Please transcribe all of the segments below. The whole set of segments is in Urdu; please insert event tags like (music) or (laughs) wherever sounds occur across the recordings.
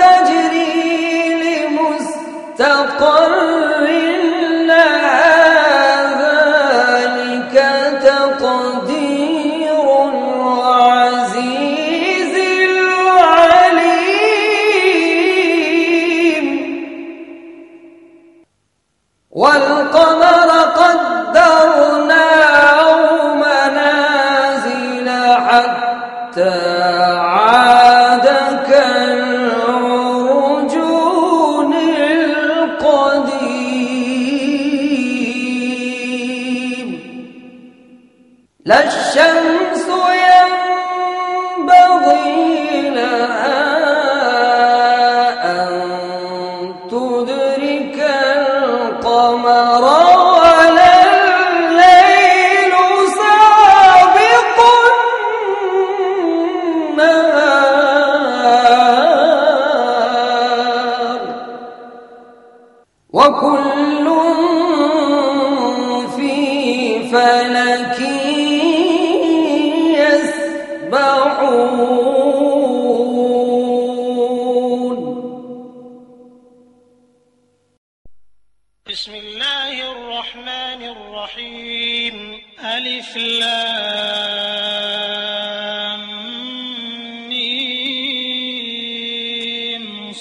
تجري لمستقر لا الشمس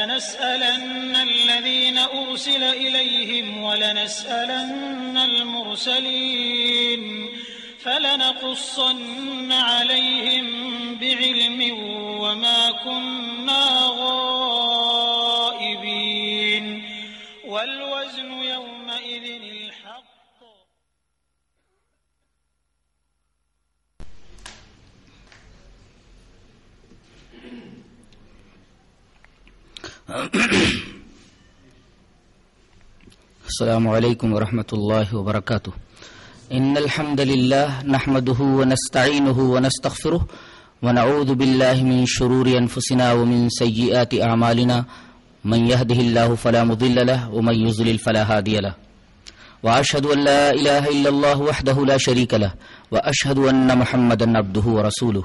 فلنسألن الذين أرسل إليهم ولنسألن المرسلين فلنقصن عليهم بعلم وما كنا السلام عليكم ورحمة الله وبركاته. إن الحمد لله نحمده ونستعينه ونستغفره ونعوذ بالله من شرور أنفسنا ومن سيئات أعمالنا. من يهده الله فلا مضل له ومن يضلل فلا هادي له. وأشهد أن لا إله إلا الله وحده لا شريك له. وأشهد أن محمدا عبده ورسوله.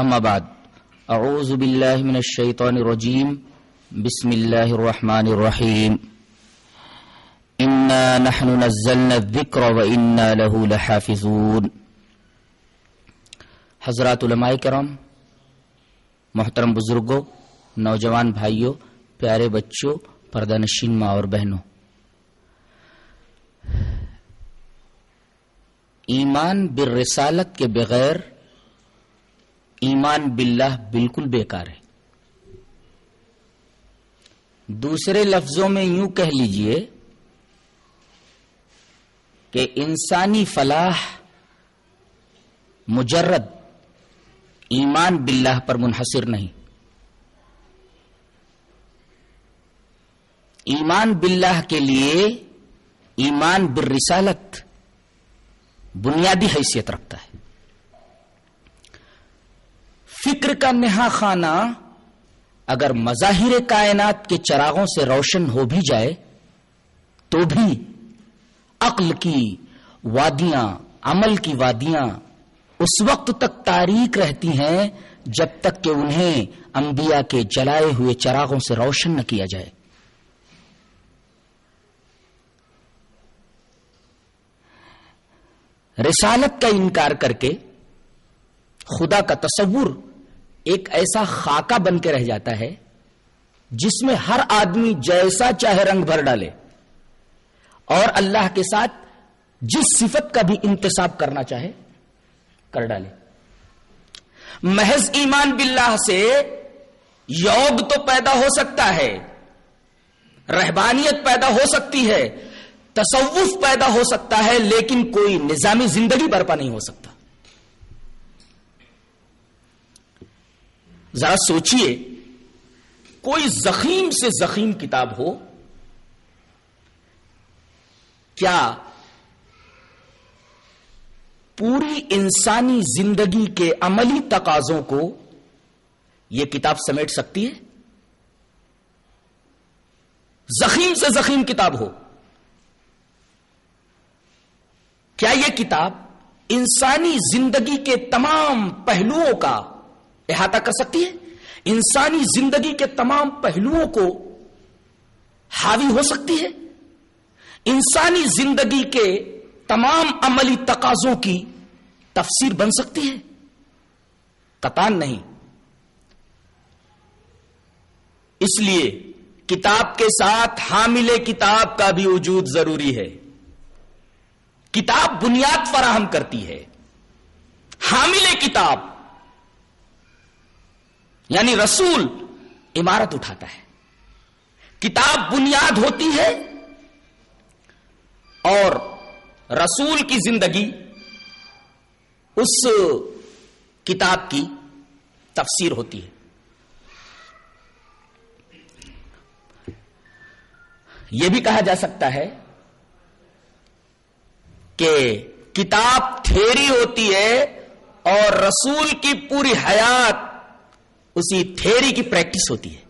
أما بعد أعوذ بالله من الشيطان الرجيم بسم الله الرحمن الرحيم إنا نحن نزلنا الذكر وإنا له لحافظون. حضرات علماء کرام، محترم بزرگوں، نوجوان بھائیوں، پیارے بچوں، پردہ نشین ماں اور بہنوں. ایمان بالرسالت کے بغیر ایمان باللہ بالکل بیکار ہے۔ دوسرے لفظوں میں یوں کہہ لیجیے کہ انسانی فلاح مجرد ایمان باللہ پر منحصر نہیں۔ ایمان باللہ کے لیے ایمان بالرسالت بنیادی حیثیت رکھتا ہے۔ فکر کا نہا خانہ اگر مظاہر کائنات کے چراغوں سے روشن ہو بھی جائے، تو بھی عقل کی وادیاں، عمل کی وادیاں اس وقت تک تاریخ رہتی ہیں جب تک کہ انہیں انبیاء کے جلائے ہوئے چراغوں سے روشن نہ کیا جائے۔ رسالت کا انکار کر کے خدا کا تصور ایک ایسا خاکہ بن کے رہ جاتا ہے جس میں ہر آدمی جیسا چاہے رنگ بھر ڈالے اور اللہ کے ساتھ جس صفت کا بھی انتصاب کرنا چاہے کر ڈالے۔ محض ایمان باللہ سے یوگ تو پیدا ہو سکتا ہے، رہبانیت پیدا ہو سکتی ہے، تصوف پیدا ہو سکتا ہے، لیکن کوئی نظامی زندگی برپا نہیں ہو سکتا۔ ذرا سوچئے، کوئی زخیم سے زخیم کتاب ہو؟ کیا پوری انسانی زندگی کے عملی تقاضوں کو یہ کتاب سمیٹ سکتی ہے؟ زخیم سے زخیم کتاب ہو۔ کیا یہ کتاب انسانی زندگی کے تمام پہلوؤں کا احاطہ کر سکتی ہے؟ انسانی زندگی کے تمام پہلوؤں کو حاوی ہو سکتی ہے؟ انسانی زندگی کے تمام عملی تقاضوں کی تفسیر بن سکتی ہے؟ قطان نہیں۔ اس لیے کتاب کے ساتھ حامل کتاب کا بھی وجود ضروری ہے۔ کتاب بنیاد فراہم کرتی ہے۔ حامل کتاب یعنی رسول عمارت اٹھاتا ہے۔ کتاب بنیاد ہوتی ہے اور رسول کی زندگی اس کتاب کی تفسیر ہوتی ہے۔ یہ بھی کہا جا سکتا ہے کہ کتاب تھیری ہوتی ہے اور رسول کی پوری حیات اسی تھیری کی پریکٹس ہوتی ہے۔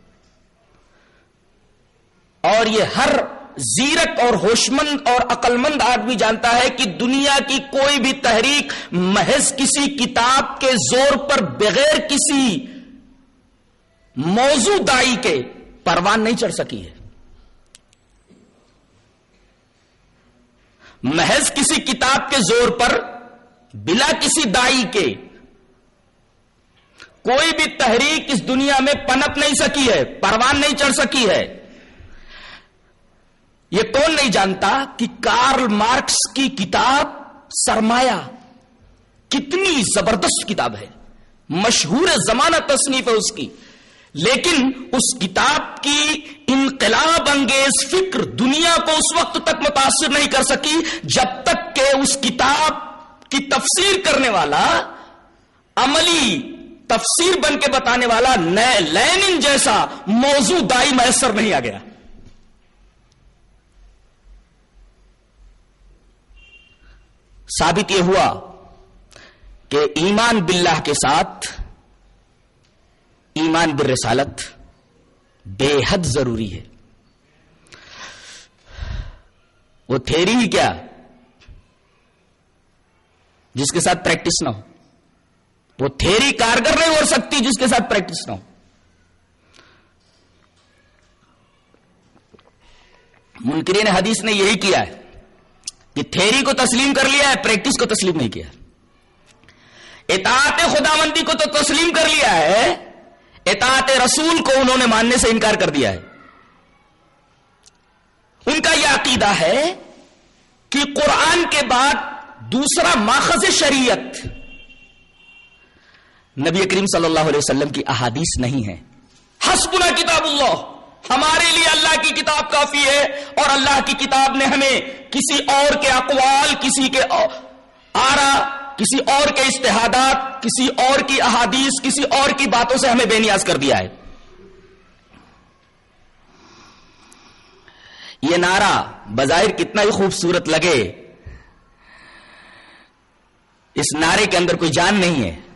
اور یہ ہر زیرک اور ہوشمند اور عقلمند آدمی جانتا ہے کہ دنیا کی کوئی بھی تحریک محض کسی کتاب کے زور پر بغیر کسی موضوع دائی کے پروان نہیں چڑھ سکی ہے۔ محض کسی کتاب کے زور پر بلا کسی دائی کے کوئی بھی تحریک اس دنیا میں پنپ نہیں سکی ہے، پروان نہیں چڑھ سکی ہے۔ یہ کون نہیں جانتا کہ کارل مارکس کی کتاب سرمایہ کتنی زبردست کتاب ہے۔ مشہور زمانہ تصنیف ہے اس کی۔ لیکن اس کتاب کی انقلاب انگیز فکر دنیا کو اس وقت تک متاثر نہیں کر سکی جب تک کہ اس کتاب کی تفسیر کرنے والا عملی تفسیر بن کے بتانے والا نئے لینن جیسا موضوع دائی میسر نہیں آ گیا۔ ثابت یہ ہوا کہ ایمان باللہ کے ساتھ ایمان بالرسالت بے حد ضروری ہے۔ وہ تھیری ہی کیا؟ جس کے ساتھ پریکٹس نہ ہو۔ وہ تھیری کارگر نہیں ہو سکتی جس کے ساتھ پریکٹس نہ ہو۔ منکرین حدیث نے یہی کیا ہے کہ تھیری کو تسلیم کر لیا ہے پریکٹس کو تسلیم نہیں کیا اطاعت خدا مندی کو تو تسلیم کر لیا ہے، اطاعت رسول کو انہوں نے ماننے سے انکار کر دیا ہے۔ ان کا یہ عقیدہ ہے کہ قرآن کے بعد دوسرا ماخذ شریعت نبی کریم صلی اللہ علیہ وسلم کی احادیث نہیں ہے حسبنا کتاب اللہ۔ ہمارے لیے اللہ کی کتاب کافی ہے اور اللہ کی کتاب نے ہمیں کسی اور کے اقوال، کسی کے آرا، کسی اور کے اشتہادات کسی اور کی احادیث، کسی اور کی باتوں سے ہمیں بے نیاز کر دیا ہے۔ یہ نعرہ بظاہر کتنا ہی خوبصورت لگے۔ اس نعرے کے اندر کوئی جان نہیں ہے۔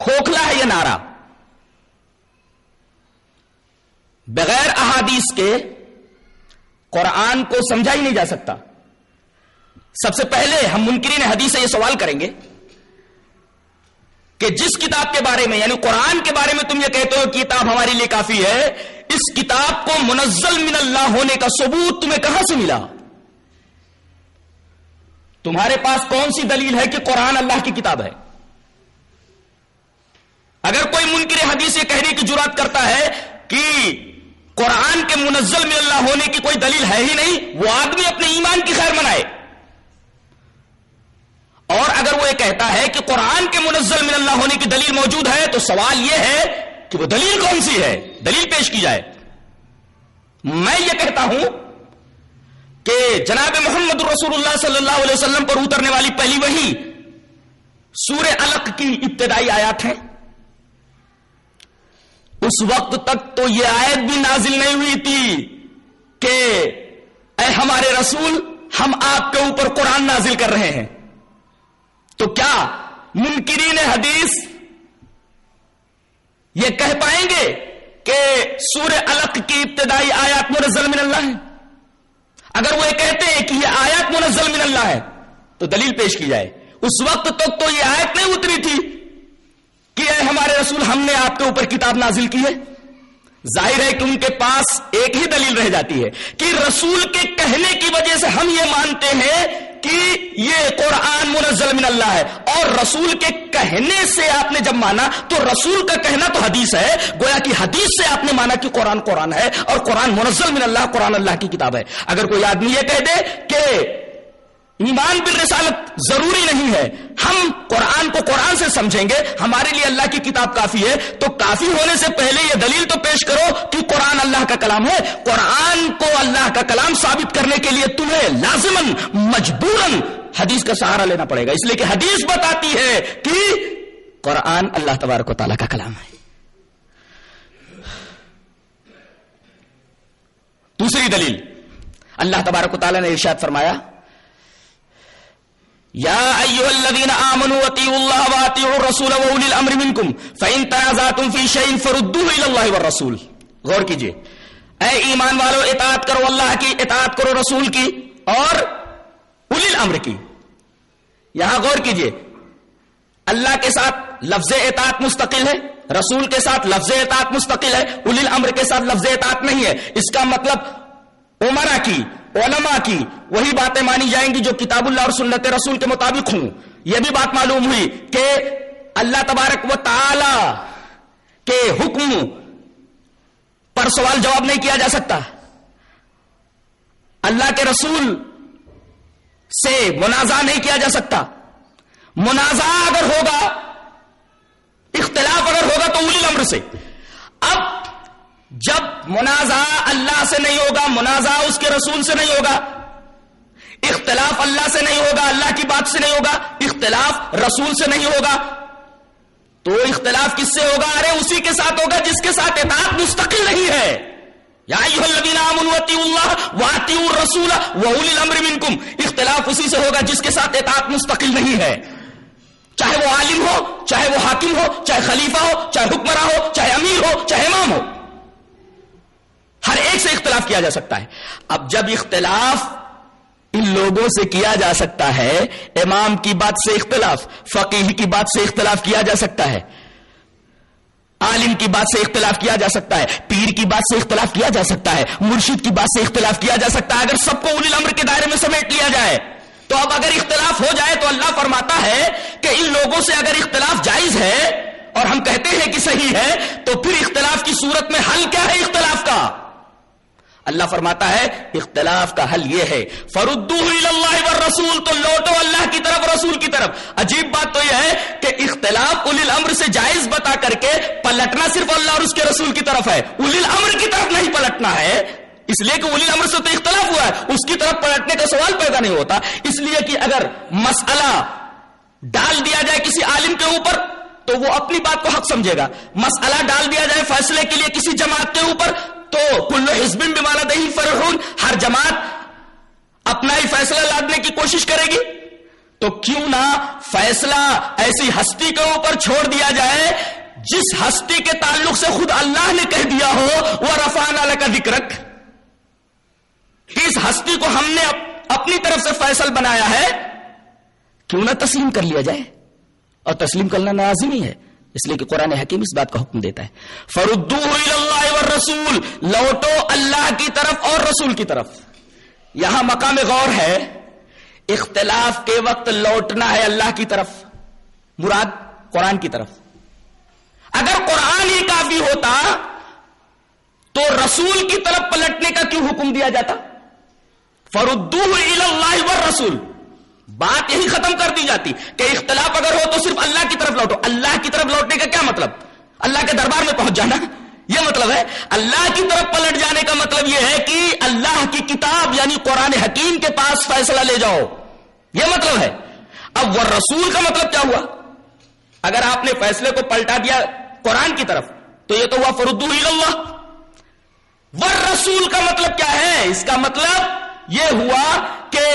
کھوکھلا ہے یہ نعرہ۔ بغیر احادیث کے قرآن کو سمجھا ہی نہیں جا سکتا۔ سب سے پہلے ہم منکرین حدیث سے یہ سوال کریں گے کہ جس کتاب کے بارے میں یعنی قرآن کے بارے میں تم یہ کہتے ہو کتاب ہمارے لیے کافی ہے، اس کتاب کو منزل من اللہ ہونے کا ثبوت تمہیں کہاں سے ملا؟ تمہارے پاس کون سی دلیل ہے کہ قرآن اللہ کی کتاب ہے؟ اگر کوئی منکر حدیث یہ کہنے کی جرات کرتا ہے کہ قرآن کے منزل میں اللہ ہونے کی کوئی دلیل ہے ہی نہیں، وہ آدمی اپنے ایمان کی خیر منائے۔ اور اگر وہ یہ کہتا ہے کہ قرآن کے منزل میں اللہ ہونے کی دلیل موجود ہے، تو سوال یہ ہے کہ وہ دلیل کون سی ہے؟ دلیل پیش کی جائے۔ میں یہ کہتا ہوں کہ جناب محمد رسول اللہ صلی اللہ علیہ وسلم پر اترنے والی پہلی وہی سورہ الق کی ابتدائی آیات ہیں۔ اس وقت تک تو یہ آیت بھی نازل نہیں ہوئی تھی کہ اے ہمارے رسول، ہم آپ کے اوپر قرآن نازل کر رہے ہیں۔ تو کیا منکرین حدیث یہ کہہ پائیں گے کہ سور الق کی ابتدائی آیات منزل من اللہ ہے؟ اگر وہ یہ کہتے ہیں کہ یہ آیات منزل من اللہ ہے، تو دلیل پیش کی جائے۔ اس وقت تک تو یہ آیت نہیں اتری تھی کہ اے ہمارے رسول، ہم نے آپ کے اوپر کتاب نازل کی ہے۔ ظاہر ہے کہ ان کے پاس ایک ہی دلیل رہ جاتی ہے کہ رسول کے کہنے کی وجہ سے ہم یہ مانتے ہیں کہ یہ قرآن منزل من اللہ ہے۔ اور رسول کے کہنے سے آپ نے جب مانا تو رسول کا کہنا تو حدیث ہے۔ گویا کہ حدیث سے آپ نے مانا کہ قرآن قرآن ہے اور قرآن منزل من اللہ، قرآن اللہ کی کتاب ہے۔ اگر کوئی آدمی یہ کہہ دے کہ ایمان بال رسالت ضروری نہیں ہے۔ ہم قرآن کو قرآن سے سمجھیں گے، ہمارے لیے اللہ کی کتاب کافی ہے۔ تو کافی ہونے سے پہلے یہ دلیل تو پیش کرو کہ قرآن اللہ کا کلام ہے۔ قرآن کو اللہ کا کلام ثابت کرنے کے لیے تمہیں لازمن مجبورن حدیث کا سہارا لینا پڑے گا۔ اس لیے کہ حدیث بتاتی ہے کہ قرآن اللہ تبارک و تعالیٰ کا کلام ہے۔ دوسری دلیل۔ اللہ تبارک و تعالیٰ نے ارشاد فرمایا یا ایوہ الذین آمنوا وطیعوا اللہ واتیعوا الرسول وولی الامر منکم فإن تنازعتم فی شیئن فردوه الى اللہ والرسول غور کیجیے۔ اے ایمان والو، اطاعت کرو اللہ کی، اطاعت کرو رسول کی اور اولی الامر کی۔ یہاں غور کیجیے۔ اللہ کے ساتھ لفظ اطاعت مستقل ہے، رسول کے ساتھ لفظ اطاعت مستقل ہے، اولی الامر کے ساتھ لفظ اطاعت نہیں ہے۔ اس کا مطلب عمرہ کی۔ علماء کی وہی باتیں مانی جائیں گی جو کتاب اللہ اور سنت رسول کے مطابق ہوں۔ یہ بھی بات معلوم ہوئی کہ اللہ تبارک و تعالی کے حکم پر سوال جواب نہیں کیا جا سکتا۔ اللہ کے رسول سے منازع نہیں کیا جا سکتا۔ منازع اگر ہوگا، اختلاف اگر ہوگا تو اولی الامر سے۔ اب جب منازع اللہ سے نہیں ہوگا منازع اس کے رسول سے نہیں ہوگا۔ اختلاف اللہ سے نہیں ہوگا، اللہ کی بات سے نہیں ہوگا۔ اختلاف رسول سے نہیں ہوگا۔ تو اختلاف کس سے ہوگا؟ ارے اسی کے ساتھ ہوگا جس کے ساتھ اطاعت مستقل نہیں ہے۔ یا اللہ واطی رسول الامر منکم۔ اختلاف اسی سے ہوگا جس کے ساتھ اطاعت مستقل نہیں ہے۔ چاہے وہ عالم ہو، چاہے وہ حاکم ہو، چاہے خلیفہ ہو، چاہے حکمراں ہو، چاہے امیر ہو، چاہے امام ہو۔ ہر ایک سے اختلاف کیا جا سکتا ہے۔ اب جب اختلاف ان لوگوں سے کیا جا سکتا ہے، امام کی بات سے اختلاف فقیح کی بات سے اختلاف کیا جا سکتا ہے۔ عالم کی بات سے اختلاف کیا جا سکتا ہے، پیر کی بات سے اختلاف کیا جا سکتا ہے، مرشد کی بات سے اختلاف کیا جا سکتا ہے۔ اگر سب کو اول الامر کے دائرے میں سمیٹ لیا جائے، تو اب اگر اختلاف ہو جائے تو اللہ فرماتا ہے کہ ان لوگوں سے اگر اختلاف جائز ہے اور ہم کہتے ہیں کہ صحیح ہے، تو پھر اختلاف کی صورت میں حل کیا ہے اختلاف کا؟ اللہ فرماتا ہے، اختلاف کا حل یہ ہے۔ فردو اللہ رسول تو لوٹو اللہ کی طرف، رسول کی طرف۔ عجیب بات تو یہ ہے کہ اختلاف اول الامر سے جائز بتا کر کے پلٹنا صرف اللہ اور اس کے رسول کی طرف ہے۔ اول الامر کی طرف نہیں پلٹنا ہے۔ اس لیے کہ اول الامر سے تو اختلاف ہوا ہے۔ اس کی طرف پلٹنے کا سوال پیدا نہیں ہوتا۔ اس لیے کہ اگر مسئلہ ڈال دیا جائے کسی عالم کے اوپر، تو وہ اپنی بات کو حق سمجھے گا۔ مسئلہ ڈال دیا جائے فیصلے کے لیے کسی جماعت کے اوپر تو کلو حزب بمانا دہی فرحون، ہر جماعت اپنا ہی فیصلہ لادنے کی کوشش کرے گی۔ تو کیوں نہ فیصلہ ایسی ہستی کے اوپر چھوڑ دیا جائے، جس ہستی کے تعلق سے خود اللہ نے کہہ دیا ہو، وہ رفان اللہ کا ذکر اس ہستی کو ہم نے اپنی طرف سے فیصل بنایا ہے۔ کیوں نہ تسلیم کر لیا جائے۔ اور تسلیم کرنا نازمی ہے، اس لیے کہ قرآن حکیم اس بات کا حکم دیتا ہے۔ فردو اللہ رسول، لوٹو اللہ کی طرف اور رسول کی طرف۔ یہاں مقام غور ہے، اختلاف کے وقت لوٹنا ہے اللہ کی طرف۔ مراد قرآن کی طرف۔ اگر قرآن ہی کافی ہوتا، تو رسول کی طرف پلٹنے کا کیوں حکم دیا جاتا؟ فردو اللہ رسول بات یہی ختم کر دی جاتی کہ اختلاف اگر ہو تو صرف اللہ کی طرف لوٹو۔ اللہ کی طرف لوٹنے کا کیا مطلب؟ اللہ کے دربار میں پہنچ جانا۔ یہ مطلب ہے اللہ کی طرف پلٹ جانے کا مطلب یہ ہے کہ اللہ کی کتاب یعنی قرآن حکیم کے پاس فیصلہ لے جاؤ یہ مطلب ہے اب وہ رسول کا مطلب کیا ہوا اگر آپ نے فیصلے کو پلٹا دیا قرآن کی طرف تو یہ تو ہوا فردو اللہ ور رسول کا مطلب کیا ہے اس کا مطلب یہ ہوا کہ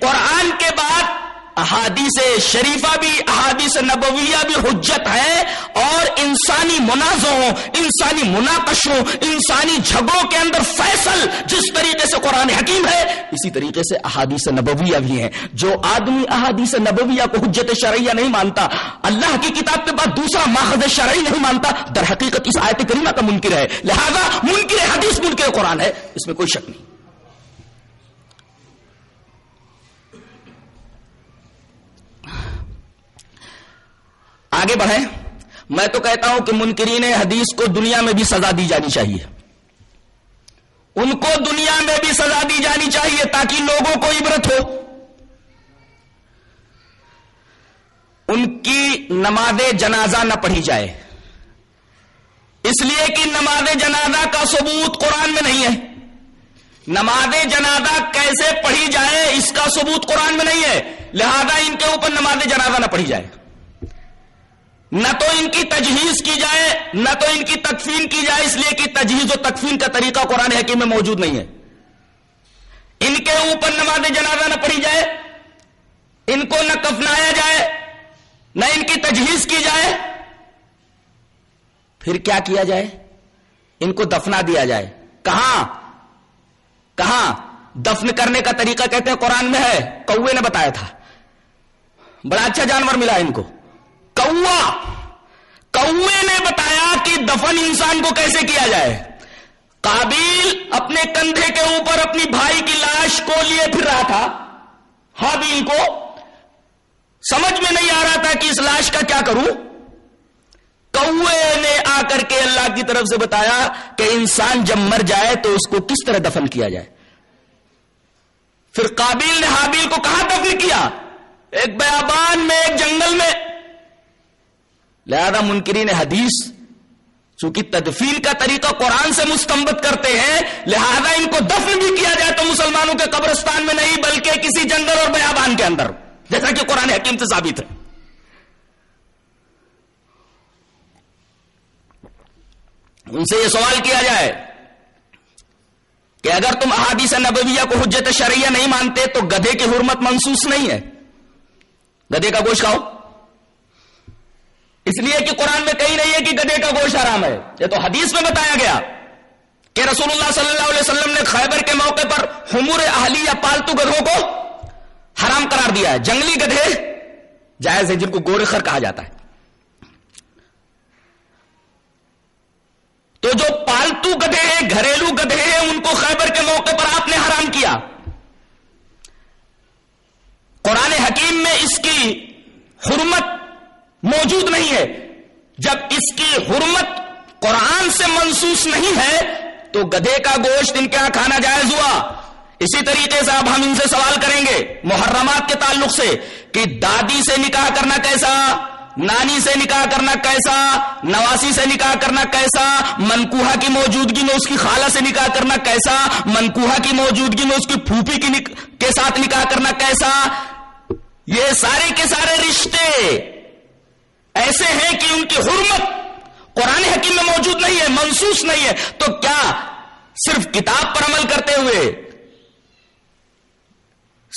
قرآن کے بعد احادیث شریفہ بھی، احادیث نبویہ بھی حجت ہے اور انسانی منازعوں، انسانی مناقشوں، انسانی جھگڑوں کے اندر فیصل جس طریقے سے قرآن حکیم ہے، اسی طریقے سے احادیث نبویہ بھی ہیں۔ جو آدمی احادیث نبویہ کو حجت شرعیہ نہیں مانتا، اللہ کی کتاب کے بعد دوسرا ماخذ شرعی نہیں مانتا، در حقیقت اس آیت کریمہ کا منکر ہے۔ لہذا منکر حدیث منکر قرآن ہے، اس میں کوئی شک نہیں۔ آگے بڑھیں۔ میں تو کہتا ہوں کہ منکرین حدیث کو دنیا میں بھی سزا دی جانی چاہیے۔ ان کو دنیا میں بھی سزا دی جانی چاہیے تاکہ لوگوں کو عبرت ہو۔ ان کی نماز جنازہ نہ پڑھی جائے۔ اس لیے کہ نماز جنازہ کا ثبوت قرآن میں نہیں ہے۔ نماز جنازہ کیسے پڑھی جائے، اس کا ثبوت قرآن میں نہیں ہے۔ لہذا ان کے اوپر نماز جنازہ نہ پڑھی جائے۔ نہ تو ان کی تجہیز کی جائے، نہ تو ان کی تکفین کی جائے، اس لیے کہ تجہیز و تکفین کا طریقہ قرآن حکیم میں موجود نہیں ہے۔ ان کے اوپر نماز جنازہ نہ پڑھی جائے، ان کو نہ کفنایا جائے، نہ ان کی تجہیز کی جائے، پھر کیا کیا جائے؟ ان کو دفنا دیا جائے۔ کہاں؟ کہاں؟ دفن کرنے کا طریقہ کہتے ہیں قرآن میں ہے کوے نے بتایا تھا۔ بڑا اچھا جانور ملا ان کو۔ کوے نے بتایا کہ دفن انسان کو کیسے کیا جائے؟ کابیل اپنے کندھے کے اوپر اپنی بھائی کی لاش کو لیے پھر رہا تھا۔ حابیل کو سمجھ میں نہیں آ رہا تھا کہ اس لاش کا کیا کروں۔ کوے نے آ کر کے اللہ کی طرف سے بتایا کہ انسان جب مر جائے تو اس کو کس طرح دفن کیا جائے۔ پھر کابیل نے حابیل کو کہاں دفن کیا؟ ایک بیابان میں، ایک جنگل میں۔ لہذا منکرین حدیث چونکہ تدفین کا طریقہ قرآن سے مستمت کرتے ہیں، لہذا ان کو دفن بھی کیا جائے تو مسلمانوں کے قبرستان میں نہیں، بلکہ کسی جنگل اور بیابان کے اندر، جیسا کہ قرآن حکیم سے ثابت ہے۔ ان سے یہ سوال کیا جائے کہ اگر تم احادیث نبویہ کو حجت شرعیہ نہیں مانتے تو گدھے کی حرمت منسوس نہیں ہے۔ گدھے کا گوشت کھاؤ۔ اس لیے کہ قرآن میں کہیں نہیں ہے کہ گدے کا گوشت حرام ہے۔ یہ تو حدیث میں بتایا گیا کہ رسول اللہ صلی اللہ علیہ وسلم نے خیبر کے موقع پر حمور اہلی یا پالتو گدھوں کو حرام قرار دیا ہے۔ جنگلی گدھے جائز ہے جن کو گورے خر کہا جاتا ہے۔ تو جو پالتو گدھے ہیں، گھریلو گدھے ہیں، ان کو خیبر کے موقع پر آپ نے حرام کیا۔ قرآن حکیم میں اس کی حرمت موجود نہیں ہے۔ جب اس کی حرمت قرآن سے منسوس نہیں ہے، تو گدھے کا گوشت ان کے یہاں کھانا جائز ہوا۔ اسی طریقے سے اب ہم ان سے سوال کریں گے، محرمات کے تعلق سے، کہ دادی سے نکاح کرنا کیسا، نانی سے نکاح کرنا کیسا، نواسی سے نکاح کرنا کیسا، منکوہا کی موجودگی میں اس کی خالہ سے نکاح کرنا کیسا، منکوہا کی موجودگی میں اس کی پھوپھی کی نک... کے ساتھ نکاح کرنا کیسا۔ یہ سارے کے سارے رشتے ایسے ہیں کہ ان کی حرمت قرآن حکیم میں موجود نہیں ہے، منسوس نہیں ہے۔ تو کیا صرف کتاب پر عمل کرتے ہوئے،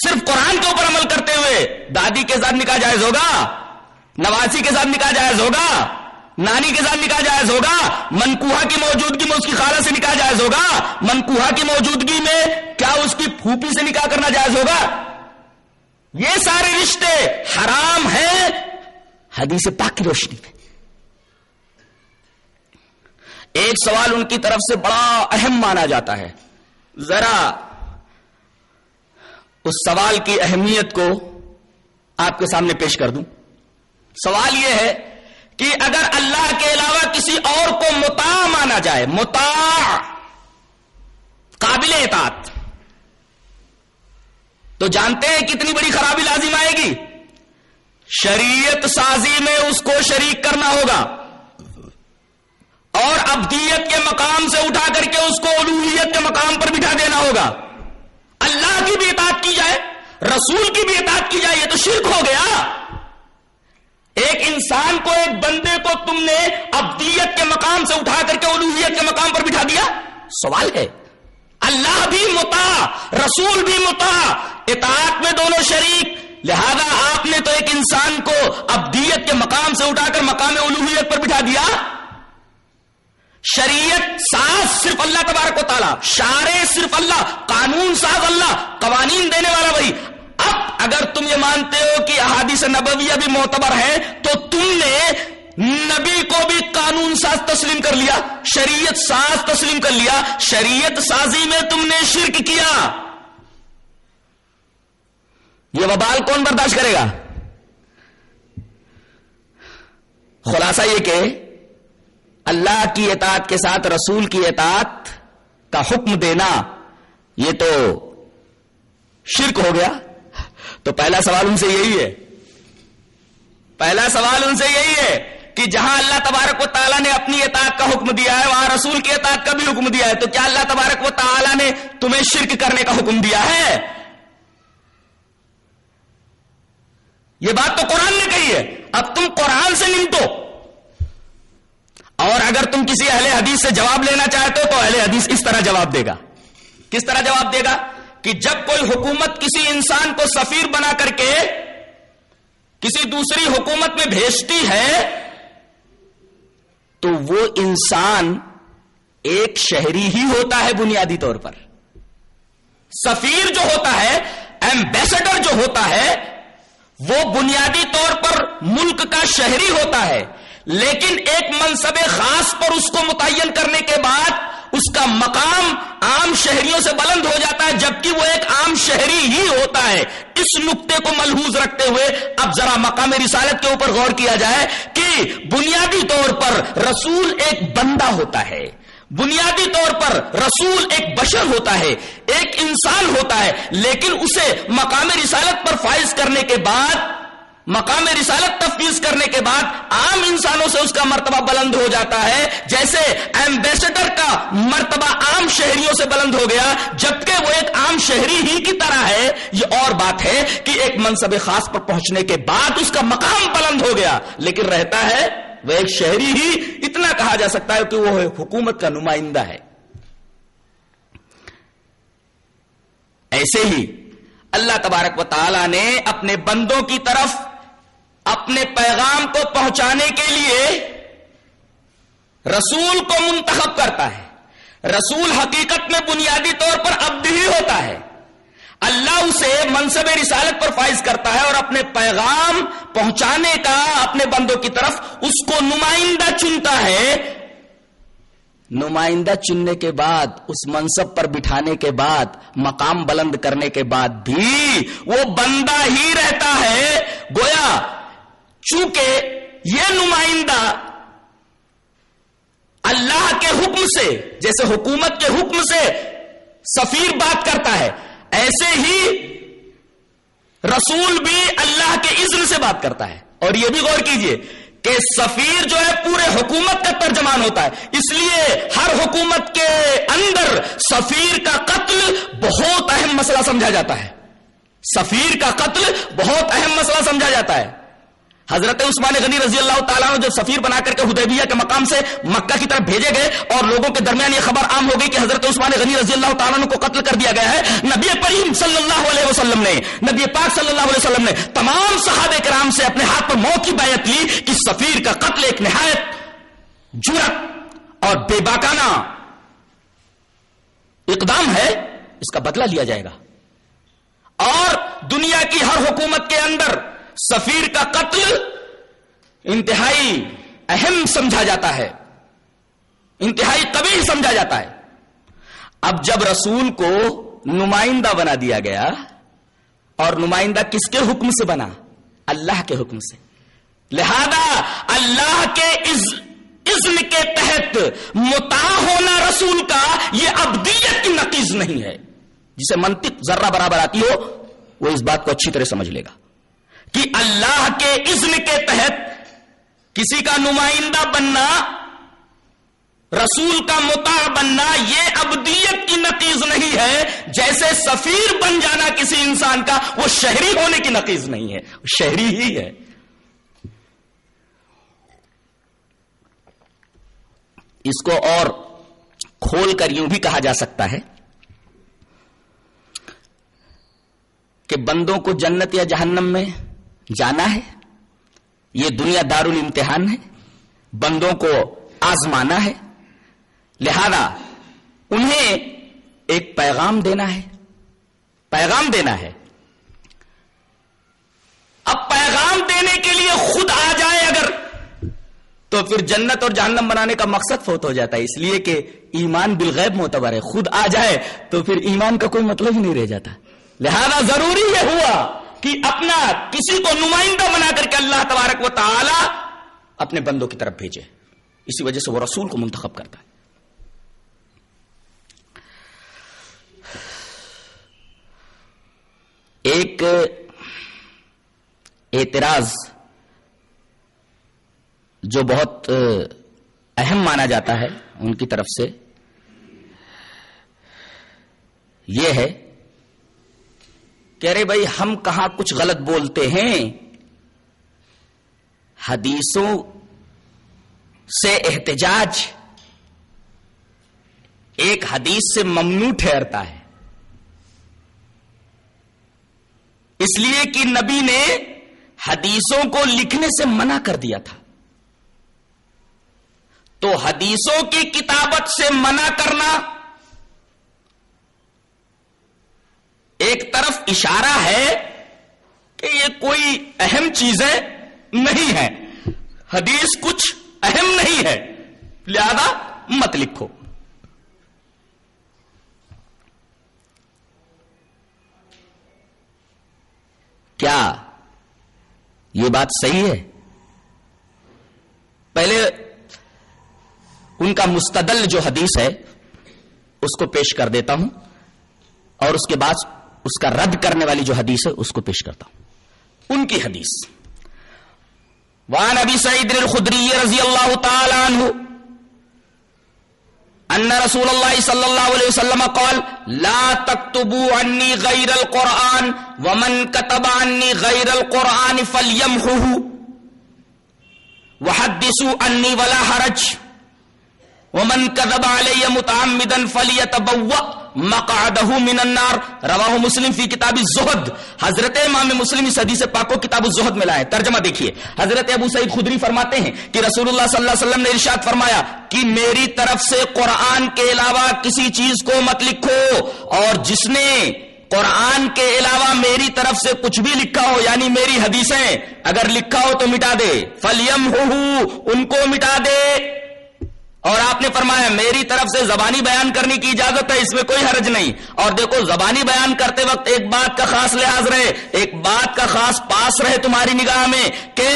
صرف قرآن کے اوپر عمل کرتے ہوئے دادی کے ساتھ نکاح جائز ہوگا؟ نواسی کے ساتھ نکاح جائز ہوگا؟ نانی کے ساتھ نکاح جائز ہوگا؟ منکوہا کی موجودگی میں اس کی خالہ سے نکاح جائز ہوگا؟ منکوہا کی موجودگی میں کیا اس کی پھوپھی سے نکاح کرنا جائز ہوگا؟ یہ سارے رشتے حرام ہیں۔ حدیث پاک کی روشنی میں۔ ایک سوال ان کی طرف سے بڑا اہم مانا جاتا ہے۔ ذرا اس سوال کی اہمیت کو آپ کے سامنے پیش کر دوں۔ سوال یہ ہے کہ اگر اللہ کے علاوہ کسی اور کو متا مانا جائے متا قابل اطاعت، تو جانتے ہیں کتنی بڑی خرابی لازم آئے گی؟ شریعت سازی میں اس کو شریک کرنا ہوگا۔ اور ابدیت کے مقام سے اٹھا کر کے اس کو الوحیت کے مقام پر بٹھا دینا ہوگا۔ اللہ کی بھی اطاعت کی جائے، رسول کی بھی اطاعت کی جائے، یہ تو شرک ہو گیا۔ ایک انسان کو، ایک بندے کو تم نے ابدیت کے مقام سے اٹھا کر کے الوحیت کے مقام پر بٹھا دیا؟ سوال ہے۔ اللہ بھی متا، رسول بھی متا، اطاعت میں دونوں شریک۔ لہذا آپ نے تو ایک انسان کو ابدیت کے مقام سے اٹھا کر مقام الوحیت پر بٹھا دیا۔ شریعت ساز صرف اللہ تبارک و تعالیٰ شارے صرف اللہ، قانون ساز اللہ، قوانین دینے والا وہی۔ اب اگر تم یہ مانتے ہو کہ احادیث نبویہ بھی معتبر ہے، تو تم نے نبی کو بھی قانون ساز تسلیم کر لیا، شریعت ساز تسلیم کر لیا۔ شریعت سازی میں تم نے شرک کیا۔ یہ وبال کون برداشت کرے گا؟ خلاصہ یہ کہ اللہ کی اطاعت کے ساتھ رسول کی اطاعت کا حکم دینا، یہ تو شرک ہو گیا۔ تو پہلا سوال ان سے یہی ہے۔ پہلا سوال ان سے یہی ہے کہ جہاں اللہ تبارک و تعالیٰ نے اپنی اطاعت کا حکم دیا ہے، وہاں رسول کی اطاعت کا بھی حکم دیا ہے۔ تو کیا اللہ تبارک و تعالیٰ نے تمہیں شرک کرنے کا حکم دیا ہے؟ یہ بات تو قرآن نے کہی ہے۔ اب تم قرآن سے نمٹو۔ اور اگر تم کسی اہل حدیث سے جواب لینا چاہتے ہو تو اہل حدیث اس طرح جواب دے گا۔ کس طرح جواب دے گا؟ کہ جب کوئی حکومت کسی انسان کو سفیر بنا کر کے کسی دوسری حکومت میں بھیجتی ہے، تو وہ انسان ایک شہری ہی ہوتا ہے بنیادی طور پر۔ سفیر جو ہوتا ہے ایمبیسڈر جو ہوتا ہے، وہ بنیادی طور پر ملک کا شہری ہوتا ہے۔ لیکن ایک منصب خاص پر اس کو متعین کرنے کے بعد اس کا مقام عام شہریوں سے بلند ہو جاتا ہے، جبکہ وہ ایک عام شہری ہی ہوتا ہے۔ اس نقطے کو ملحوظ رکھتے ہوئے اب ذرا مقام رسالت کے اوپر غور کیا جائے کہ بنیادی طور پر رسول ایک بندہ ہوتا ہے۔ بنیادی طور پر رسول ایک بشر ہوتا ہے، ایک انسان ہوتا ہے، لیکن اسے مقام رسالت پر فائز کرنے کے بعد مقام رسالت تفویض کرنے کے بعد عام انسانوں سے اس کا مرتبہ بلند ہو جاتا ہے۔ جیسے ایمبیسڈر کا مرتبہ عام شہریوں سے بلند ہو گیا، جبکہ وہ ایک عام شہری ہی کی طرح ہے۔ یہ اور بات ہے کہ ایک منصب خاص پر پہنچنے کے بعد اس کا مقام بلند ہو گیا۔ لیکن رہتا ہے وہ ایک شہری ہی اتنا کہا جا سکتا ہے کہ وہ حکومت کا نمائندہ ہے۔ ایسے ہی اللہ تبارک و تعالی نے اپنے بندوں کی طرف اپنے پیغام کو پہنچانے کے لیے رسول کو منتخب کرتا ہے۔ رسول حقیقت میں بنیادی طور پر ابد ہی ہوتا ہے۔ اللہ اسے منصب رسالت پر فائز کرتا ہے اور اپنے پیغام پہنچانے کا اپنے بندوں کی طرف اس کو نمائندہ چنتا ہے۔ نمائندہ چننے کے بعد، اس منصب پر بٹھانے کے بعد، مقام بلند کرنے کے بعد بھی وہ بندہ ہی رہتا ہے۔ گویا چونکہ یہ نمائندہ اللہ کے حکم سے، جیسے حکومت کے حکم سے سفیر بات کرتا ہے، ایسے ہی رسول بھی اللہ کے اذن سے بات کرتا ہے۔ اور یہ بھی غور کیجیے کہ سفیر جو ہے پورے حکومت کا ترجمان ہوتا ہے۔ اس لیے ہر حکومت کے اندر سفیر کا قتل بہت اہم مسئلہ سمجھا جاتا ہے۔ سفیر کا قتل بہت اہم مسئلہ سمجھا جاتا ہے۔ حضرت عثمان غنی رضی اللہ تعالیٰ جو سفیر بنا کر کے حدیبیہ کے مقام سے مکہ کی طرف بھیجے گئے اور لوگوں کے درمیان یہ خبر عام ہو گئی کہ حضرت عثمان غنی رضی اللہ تعالیٰ کو قتل کر دیا گیا ہے، نبی کریم صلی اللہ علیہ وسلم نے، نبی پاک صلی اللہ علیہ وسلم نے تمام صحابہ کرام سے اپنے ہاتھ پر موت کی بیعت لی کہ سفیر کا قتل ایک نہایت جرت اور بے باکانہ اقدام ہے، اس کا بدلہ لیا جائے گا۔ اور دنیا کی ہر حکومت کے اندر سفیر کا قتل انتہائی اہم سمجھا جاتا ہے، انتہائی قبیل سمجھا جاتا ہے۔ اب جب رسول کو نمائندہ بنا دیا گیا، اور نمائندہ کس کے حکم سے بنا؟ اللہ کے حکم سے۔ لہذا اللہ کے اذن کے تحت متا ہونا رسول کا یہ ابدیت کی نقیز نہیں ہے۔ جسے منطق ذرہ برابر آتی ہو، وہ اس بات کو اچھی طرح سمجھ لے گا۔ کہ اللہ کے اذن کے تحت کسی کا نمائندہ بننا، رسول کا متا بننا، یہ ابدیت کی نقیز نہیں ہے۔ جیسے سفیر بن جانا کسی انسان کا، وہ شہری ہونے کی نقیز نہیں ہے شہری ہی ہے۔ اس کو اور کھول کر یوں بھی کہا جا سکتا ہے کہ بندوں کو جنت یا جہنم میں جانا ہے، یہ دنیا دار الامتحان ہے، بندوں کو آزمانا ہے۔ لہذا انہیں ایک پیغام دینا ہے، پیغام دینا ہے۔ اب پیغام دینے کے لیے خود آ جائے اگر، تو پھر جنت اور جہنم بنانے کا مقصد فوت ہو جاتا ہے۔ اس لیے کہ ایمان بالغیب معتبر ہے۔ خود آ جائے تو پھر ایمان کا کوئی مطلب ہی نہیں رہ جاتا۔ لہذا ضروری یہ ہوا کہ اپنا کسی کو نمائندہ بنا کر کے اللہ تبارک و تعالی اپنے بندوں کی طرف بھیجے۔ اسی وجہ سے وہ رسول کو منتخب کرتا ہے۔ ایک اعتراض جو بہت اہم مانا جاتا ہے ان کی طرف سے یہ ہے کہ ارے بھائی ہم کہاں کچھ غلط بولتے ہیں؟ حدیثوں سے احتجاج ایک حدیث سے ممنوع ٹھہرتا ہے۔ اس لیے کہ نبی نے حدیثوں کو لکھنے سے منع کر دیا تھا۔ تو حدیثوں کی کتابت سے منع کرنا ایک طرف اشارہ ہے کہ یہ کوئی اہم چیزیں نہیں ہے حدیث کچھ اہم نہیں ہے۔ لہذا مت لکھو۔ کیا یہ بات صحیح ہے؟ پہلے ان کا مستدل جو حدیث ہے، اس کو پیش کر دیتا ہوں اور اس کے بعد اس کا رد کرنے والی جو حدیث ہے، اس کو پیش کرتا ہوں۔ ان کی حدیث۔ وان ابی سعید الخدری رضی اللہ تعالی عنہ، ان رسول اللہ صلی اللہ علیہ وسلم قال، لا تكتبوا عني غير القرآن، ومن كتب عني غير القرآن فليمحه وحدثوا عني ولا حرج۔ ومن كذب علي متعمدا فليتبوأ مقعدہ من النار. رواہ مسلم فی کتاب الزہد. حضرت امام مسلم اس حدیث پاک کو کتاب الزہد میں لائے. ترجمہ دیکھیے. حضرت ابو سعید خدری فرماتے ہیں کہ رسول اللہ صلی اللہ علیہ وسلم نے ارشاد فرمایا کہ میری طرف سے قرآن کے علاوہ کسی چیز کو مت لکھو اور جس نے قرآن کے علاوہ میری طرف سے کچھ بھی لکھا ہو یعنی میری حدیثیں اگر لکھا ہو تو مٹا دے. فلیم ان کو مٹا دے. اور آپ نے فرمایا، میری طرف سے زبانی بیان کرنے کی اجازت ہے، اس میں کوئی حرج نہیں۔ اور دیکھو، زبانی بیان کرتے وقت ایک بات کا خاص لحاظ رہے، ایک بات کا خاص پاس رہے تمہاری نگاہ میں کہ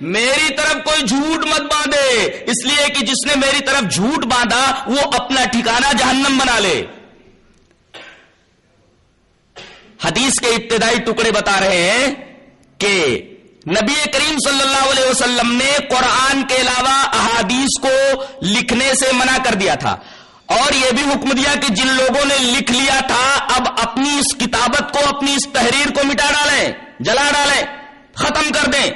میری طرف کوئی جھوٹ مت باندھے۔ اس لیے کہ جس نے میری طرف جھوٹ باندھا، وہ اپنا ٹھکانہ جہنم بنا لے۔ حدیث کے ابتدائی ٹکڑے بتا رہے ہیں کہ نبی کریم صلی اللہ علیہ وسلم نے قرآن کے علاوہ احادیث کو لکھنے سے منع کر دیا تھا۔ اور یہ بھی حکم دیا کہ جن لوگوں نے لکھ لیا تھا، اب اپنی اس کتابت کو، اپنی اس تحریر کو مٹا ڈالیں، جلا ڈالیں، ختم کر دیں۔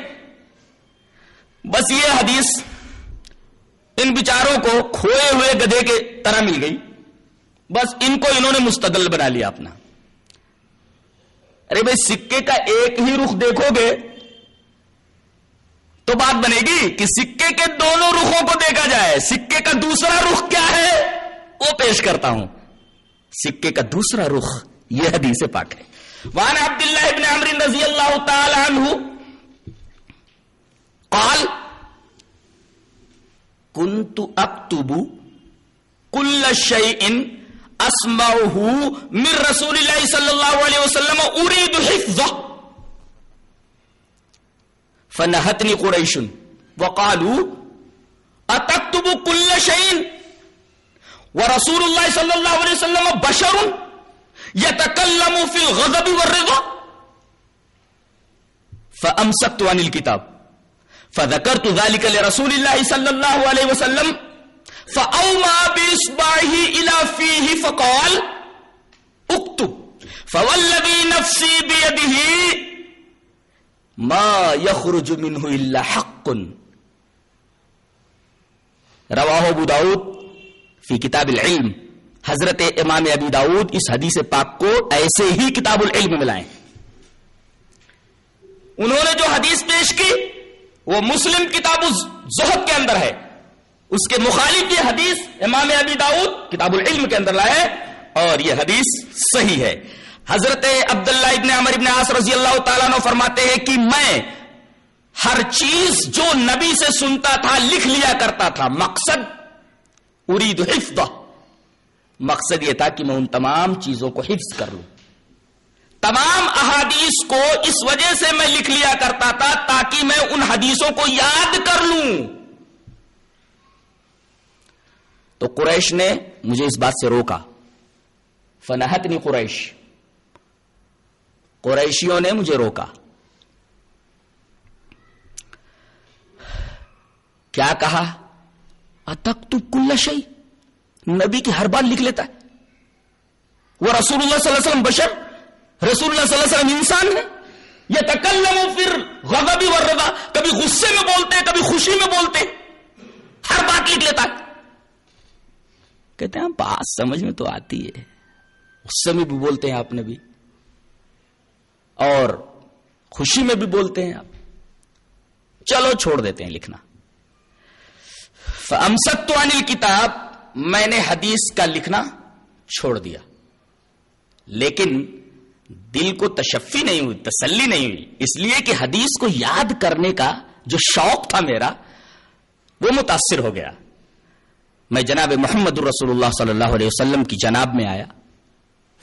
بس یہ حدیث ان بچاروں کو کھوئے ہوئے گدے کے طرح مل گئی۔ بس ان کو انہوں نے مستدل بنا لیا اپنا۔ ارے بھائی، سکے کا ایک ہی رخ دیکھو گے تو بات بنے گی کہ سکے کے دونوں رخوں کو دیکھا جائے۔ سکے کا دوسرا رخ کیا ہے؟ وہ پیش کرتا ہوں۔ سکے کا دوسرا رخ یہ حدیث پاک ہے۔ وان عبد اللہ ابن عمر رضی اللہ تعالی عنہ قال كنت اكتب كل شيء اسمعه من رسول الله صلى الله عليه وسلم اريد حفظه فنهتني قريش. وقالوا اتكتب كل شيء؟ ورسول الله صلى الله عليه وسلم بشر يتكلم في الغضب والرضا؟ فامسكت عن الكتاب. فذكرت ذلك لرسول الله صلى الله عليه وسلم فأومى بإصبعه إلى فيه فقال، اكتب. فوالذي نفسي بيده ما يخرج منه إلا حق. رواه ابو داود فی کتاب العلم. حضرت امام ابی داود اس حدیث پاک کو ایسے ہی کتاب العلم ملائیں۔ انہوں نے جو حدیث پیش کی، وہ مسلم کتاب زہد کے اندر ہے۔ اس کے مخالف یہ حدیث امام ابی داؤد کتاب العلم کے اندر لائے اور یہ حدیث صحیح ہے۔ حضرت عبداللہ ابن عمر ابن عاص رضی اللہ تعالیٰ نے فرماتے ہیں کہ میں ہر چیز جو نبی سے سنتا تھا، لکھ لیا کرتا تھا۔ مقصد ارید حفظ مقصد یہ تھا کہ میں ان تمام چیزوں کو حفظ کر لوں۔ تمام احادیث کو اس وجہ سے میں لکھ لیا کرتا تھا تاکہ میں ان حدیثوں کو یاد کر لوں۔ تو قریش نے مجھے اس بات سے روکا۔ فنحت قریش۔ قریشیوں نے مجھے روکا۔ کیا کہا؟ اتک تو کل شہی نبی کی ہر بار لکھ لیتا ہے۔ وہ رسول اللہ صلی اللہ علیہ وسلم بشر، رسول اللہ صلی اللہ علیہ وسلم انسان ہے یہ تکلم پھر غضبی وردا کبھی غصے میں بولتے کبھی خوشی میں بولتے ہر بات لکھ لیتا ہے۔ کہتے ہیں ہاں، بات سمجھ میں تو آتی ہے۔ غصے میں بھی بولتے ہیں آپ نے بھی اور خوشی میں بھی بولتے ہیں آپ۔ چلو چھوڑ دیتے ہیں لکھنا۔ امسک تو انل کتاب میں نے حدیث کا لکھنا چھوڑ دیا۔ لیکن دل کو تشفی نہیں ہوئی، تسلی نہیں ہوئی۔ اس لیے کہ حدیث کو یاد کرنے کا جو شوق تھا میرا، وہ متاثر ہو گیا۔ میں جناب محمد الرسول اللہ صلی اللہ علیہ وسلم کی جناب میں آیا۔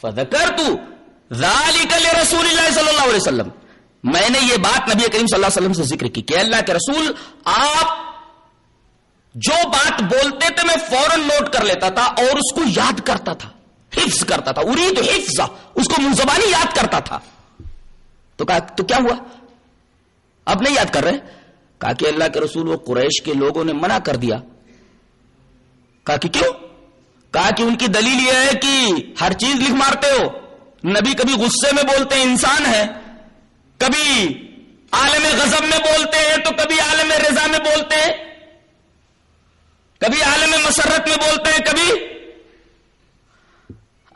فذکر تو رسول اللہ صلی اللہ علیہ وسلم۔ میں نے یہ بات نبی کریم صلی اللہ علیہ وسلم سے ذکر کی کہ اللہ کے رسول، آپ جو بات بولتے تھے میں فوراً نوٹ کر لیتا تھا اور اس کو یاد کرتا تھا، حفظ کرتا تھا۔ ارید حفظ، اس کو منزبانی یاد کرتا تھا۔ تو کہا، تو کیا ہوا؟ اب نہیں یاد کر رہے؟ کہا کہ اللہ کے رسول، وہ قریش کے لوگوں نے منع کر دیا۔ کہا کہ کیوں؟ کہا کہ ان کی دلیل یہ ہے کہ ہر چیز لکھ مارتے ہو۔ نبی کبھی غصے میں بولتے ہیں انسان ہے، کبھی عالم غضب میں بولتے ہیں تو کبھی عالم رضا میں بولتے ہیں، کبھی عالم مسرت میں بولتے ہیں، کبھی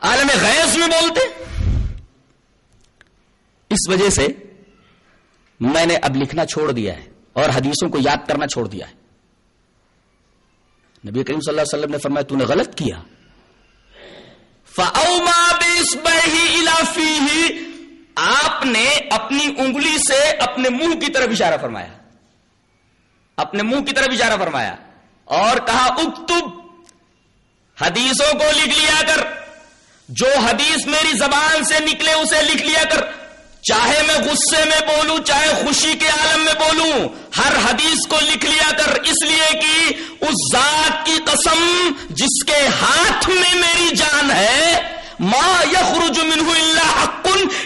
عالم غیث میں بولتے اس وجہ سے میں نے اب لکھنا چھوڑ دیا ہے اور حدیثوں کو یاد کرنا چھوڑ دیا ہے۔ نبی کریم صلی اللہ علیہ وسلم نے فرمایا، تو نے غلط کیا۔ ہی آپ نے اپنی انگلی سے اپنے منہ کی طرف اشارہ فرمایا۔ اپنے منہ کی طرف اشارہ فرمایا۔ اور کہا، اکتب، حدیثوں کو لکھ لیا کر۔ جو حدیث میری زبان سے نکلے، اسے لکھ لیا کر۔ چاہے میں غصے میں بولوں، چاہے خوشی کے عالم میں بولوں، ہر حدیث کو لکھ لیا کر۔ اس لیے کہ اس ذات کی قسم جس کے ہاتھ میں میری جان ہے ما یخرج منہ الا حق۔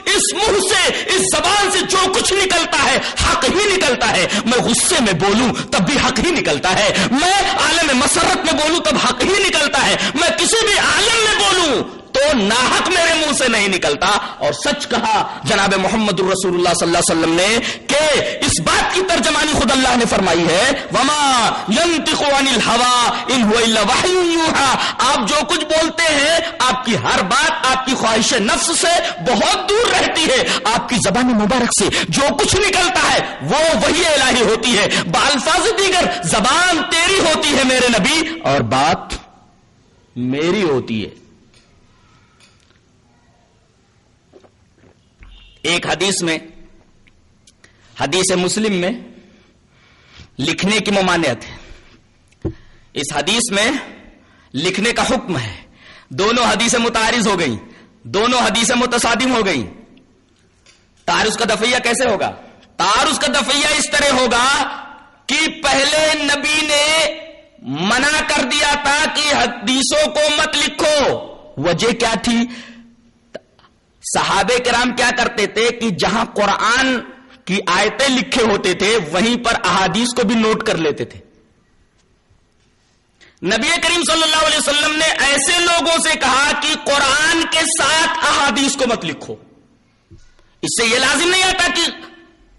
اس منہ سے، اس زبان سے جو کچھ نکلتا ہے، حق ہی نکلتا ہے۔ میں غصے میں بولوں تب بھی حق ہی نکلتا ہے۔ میں عالم مسرت میں بولوں تب حق ہی نکلتا ہے۔ میں کسی بھی عالم میں بولوں تو ناحق میرے منہ سے نہیں نکلتا۔ اور سچ کہا، جناب محمد الرسول اللہ صلی اللہ علیہ وسلم نے کہ اس بات کی ترجمانی خود اللہ نے فرمائی ہے۔ وما ينطق عن الهوى ان هو الا وحي يوحى۔ آپ جو کچھ بولتے ہیں، آپ کی ہر بات، آپ کی خواہش نفس سے بہت دور رہتی ہے۔ آپ کی زبان مبارک سے جو کچھ نکلتا ہے، وہ وہی الہی ہوتی ہے۔ بالفاظ دیگر زبان تیری ہوتی ہے میرے نبی۔ اور بات میری ہوتی ہے۔ ایک حدیث میں، حدیث مسلم میں لکھنے کی ممانعت ہے۔ اس حدیث میں لکھنے کا حکم ہے۔ دونوں حدیثیں متعارض ہو گئیں۔ دونوں حدیثیں متصادم ہو گئیں۔ تارس کا دفعہ کیسے ہوگا؟ تارس کا دفعہ اس طرح ہوگا کہ پہلے نبی نے منع کر دیا تھا کہ حدیثوں کو مت لکھو۔ وجہ کیا تھی؟ صحابہ کرام کیا کرتے تھے کہ جہاں قرآن کی آیتیں لکھے ہوتے تھے، وہیں پر احادیث کو بھی نوٹ کر لیتے تھے۔ نبی کریم صلی اللہ علیہ وسلم نے ایسے لوگوں سے کہا کہ قرآن کے ساتھ احادیث کو مت لکھو۔ اس سے یہ لازم نہیں آتا کہ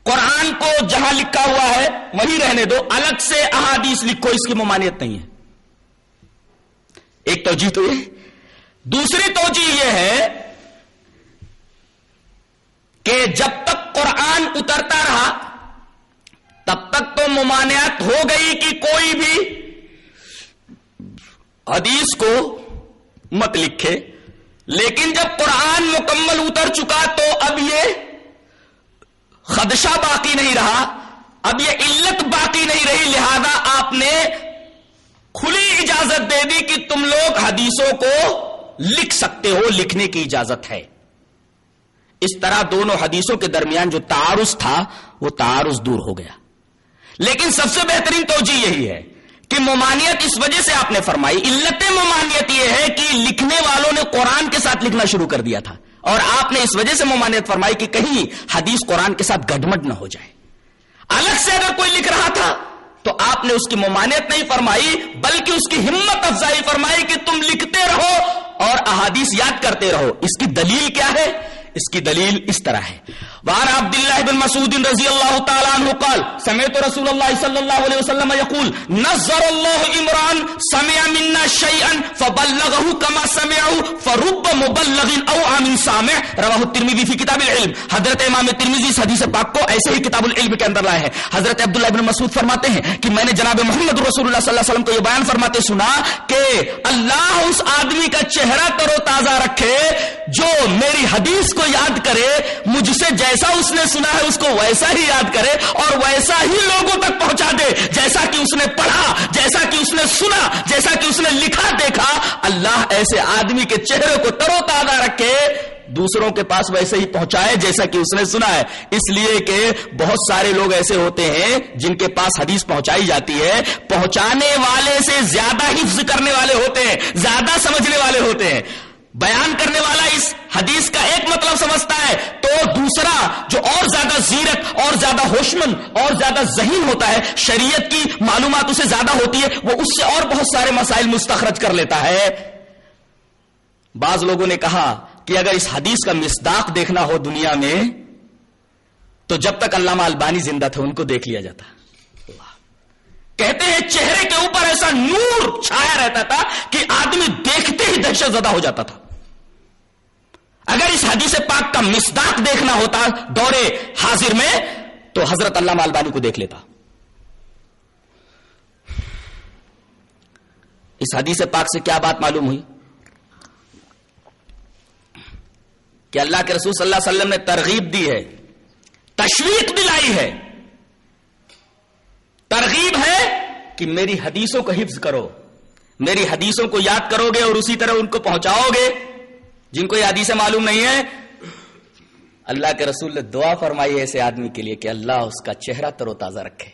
قرآن کو جہاں لکھا ہوا ہے، وہیں رہنے دو، الگ سے احادیث لکھو، اس کی ممانعت نہیں ہے۔ ایک توجہ تو یہ۔ دوسری توجہ یہ ہے کہ جب تک قرآن اترتا رہا، تب تک تو ممانعت ہو گئی کہ کوئی بھی حدیث کو مت لکھے۔ لیکن جب قرآن مکمل اتر چکا تو اب یہ خدشہ باقی نہیں رہا، اب یہ علت باقی نہیں رہی۔ لہذا آپ نے کھلی اجازت دے دی کہ تم لوگ حدیثوں کو لکھ سکتے ہو، لکھنے کی اجازت ہے۔ اس طرح دونوں حدیثوں کے درمیان جو تعارض تھا، وہ تعارض دور ہو گیا۔ لیکن سب سے بہترین توجہ یہی ہے کہ ممانعت اس وجہ سے آپ نے فرمائی، علت ممانعت یہ ہے کہ لکھنے والوں نے قرآن کے ساتھ لکھنا شروع کر دیا تھا۔ اور آپ نے اس وجہ سے ممانعت فرمائی کہ کہیں حدیث قرآن کے ساتھ گڈمٹ نہ ہو جائے۔ الگ سے اگر کوئی لکھ رہا تھا، تو آپ نے اس کی ممانعت نہیں فرمائی، بلکہ اس کی ہمت افزائی فرمائی کہ تم لکھتے رہو اور احادیث یاد کرتے رہو۔ اس کی دلیل کیا ہے؟ اس کی دلیل اس طرح ہے۔ وعن عبد الله بن مسعود رضي الله تعالى عنه قال، سمعت رسول الله صلى الله عليه وسلم يقول، نظر الله عمران سمع منا شيئا فبلغه كما سمعه فرب مبلغ او من سامع۔ رواه الترمذي في كتاب العلم۔ حضرت امام ترمذی اس حدیث پاک کو ایسے ہی کتاب العلم کے اندر لائے ہیں۔ حضرت عبداللہ بن مسعود فرماتے ہیں کہ میں نے جناب محمد رسول اللہ صلی اللہ علیہ وسلم کو یہ بیان فرماتے سنا کہ اللہ اس آدمی کا چہرہ تر و تازہ رکھے جو میری حدیث کو یاد کرے، مجھ سے جیسے جیسا اس نے سنا ہے اس کو ویسا ہی یاد کرے اور ویسا ہی لوگوں تک پہنچا دے جیسا کہ اس نے پڑھا، جیسا کہ اس نے سنا، جیسا کہ اس نے لکھا، دیکھا۔ اللہ ایسے آدمی کے چہرے کو ترو تازہ رکھے، دوسروں کے پاس ویسے ہی پہنچائے جیسا کہ اس نے سنا ہے۔ اس لیے کہ بہت سارے لوگ ایسے ہوتے ہیں جن کے پاس حدیث پہنچائی جاتی ہے۔ پہنچانے والے سے زیادہ حفظ کرنے والے ہوتے ہیں، زیادہ سمجھنے والے ہوتے ہیں۔ بیان کرنے والا اس حدیث کا ایک مطلب سمجھتا ہے تو دوسرا جو اور زیادہ زیرت اور زیادہ ہوشمند اور زیادہ ذہین ہوتا ہے، شریعت کی معلومات اسے زیادہ ہوتی ہے، وہ اس سے اور بہت سارے مسائل مستخرج کر لیتا ہے۔ بعض لوگوں نے کہا کہ اگر اس حدیث کا مصداق دیکھنا ہو دنیا میں، تو جب تک علامہ البانی زندہ تھے، ان کو دیکھ لیا جاتا۔ کہتے ہیں چہرے کے اوپر ایسا نور چھایا رہتا تھا کہ آدمی دیکھتے ہی دہشت زدہ ہو جاتا تھا۔ اگر اس حدیث پاک کا مصداق دیکھنا ہوتا دورے حاضر میں، تو حضرت اللہ البانی کو دیکھ لیتا۔ اس حدیث پاک سے کیا بات معلوم ہوئی؟ کہ اللہ کے رسول صلی اللہ علیہ وسلم نے ترغیب دی ہے، تشویق دلائی ہے۔ ترغیب ہے کہ میری حدیثوں کو حفظ کرو، میری حدیثوں کو یاد کرو گے اور اسی طرح ان کو پہنچاؤ گے جن کو یہ حدیثیں معلوم نہیں ہے، اللہ کے رسول نے دعا فرمائی ہے ایسے آدمی کے لیے کہ اللہ اس کا چہرہ تر و تازہ رکھے۔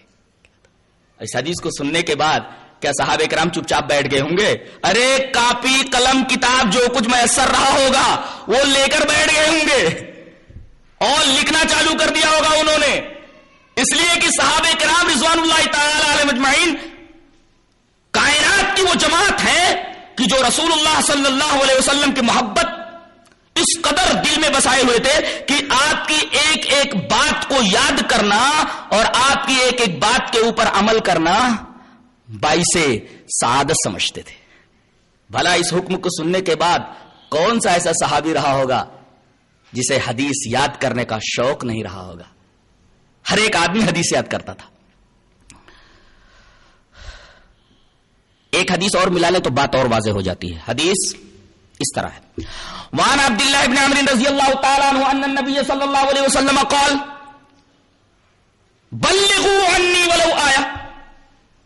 اس حدیث کو سننے کے بعد کیا صحابہ کرام چپ چاپ بیٹھ گئے ہوں گے؟ ارے کاپی قلم کتاب جو کچھ میسر رہا ہوگا، وہ لے کر بیٹھ گئے ہوں گے۔ اور لکھنا چالو کر دیا ہوگا انہوں نے۔ اس لیے کہ صحابہ کرام رضوان اللہ تعالی علیہ مجمعین کائنات کی وہ جماعت ہے کہ جو رسول اللہ صلی اللہ علیہ وسلم کی محبت اس قدر دل میں بسائے ہوئے تھے کہ آپ کی ایک ایک بات کو یاد کرنا اور آپ کی ایک ایک بات کے اوپر عمل کرنا باعث سعادت سمجھتے تھے۔ بھلا اس حکم کو سننے کے بعد کون سا ایسا صحابی رہا ہوگا جسے حدیث یاد کرنے کا شوق نہیں رہا ہوگا؟ ہر ایک آدمی حدیث یاد کرتا تھا۔ ایک حدیث اور ملا لے تو بات اور واضح ہو جاتی ہے۔ حدیث اس طرح ہے۔ وعن عبد الله بن عمرو رضي الله تعالى عنه ان النبي صلى الله عليه وسلم قال، بلغوا عني ولو آية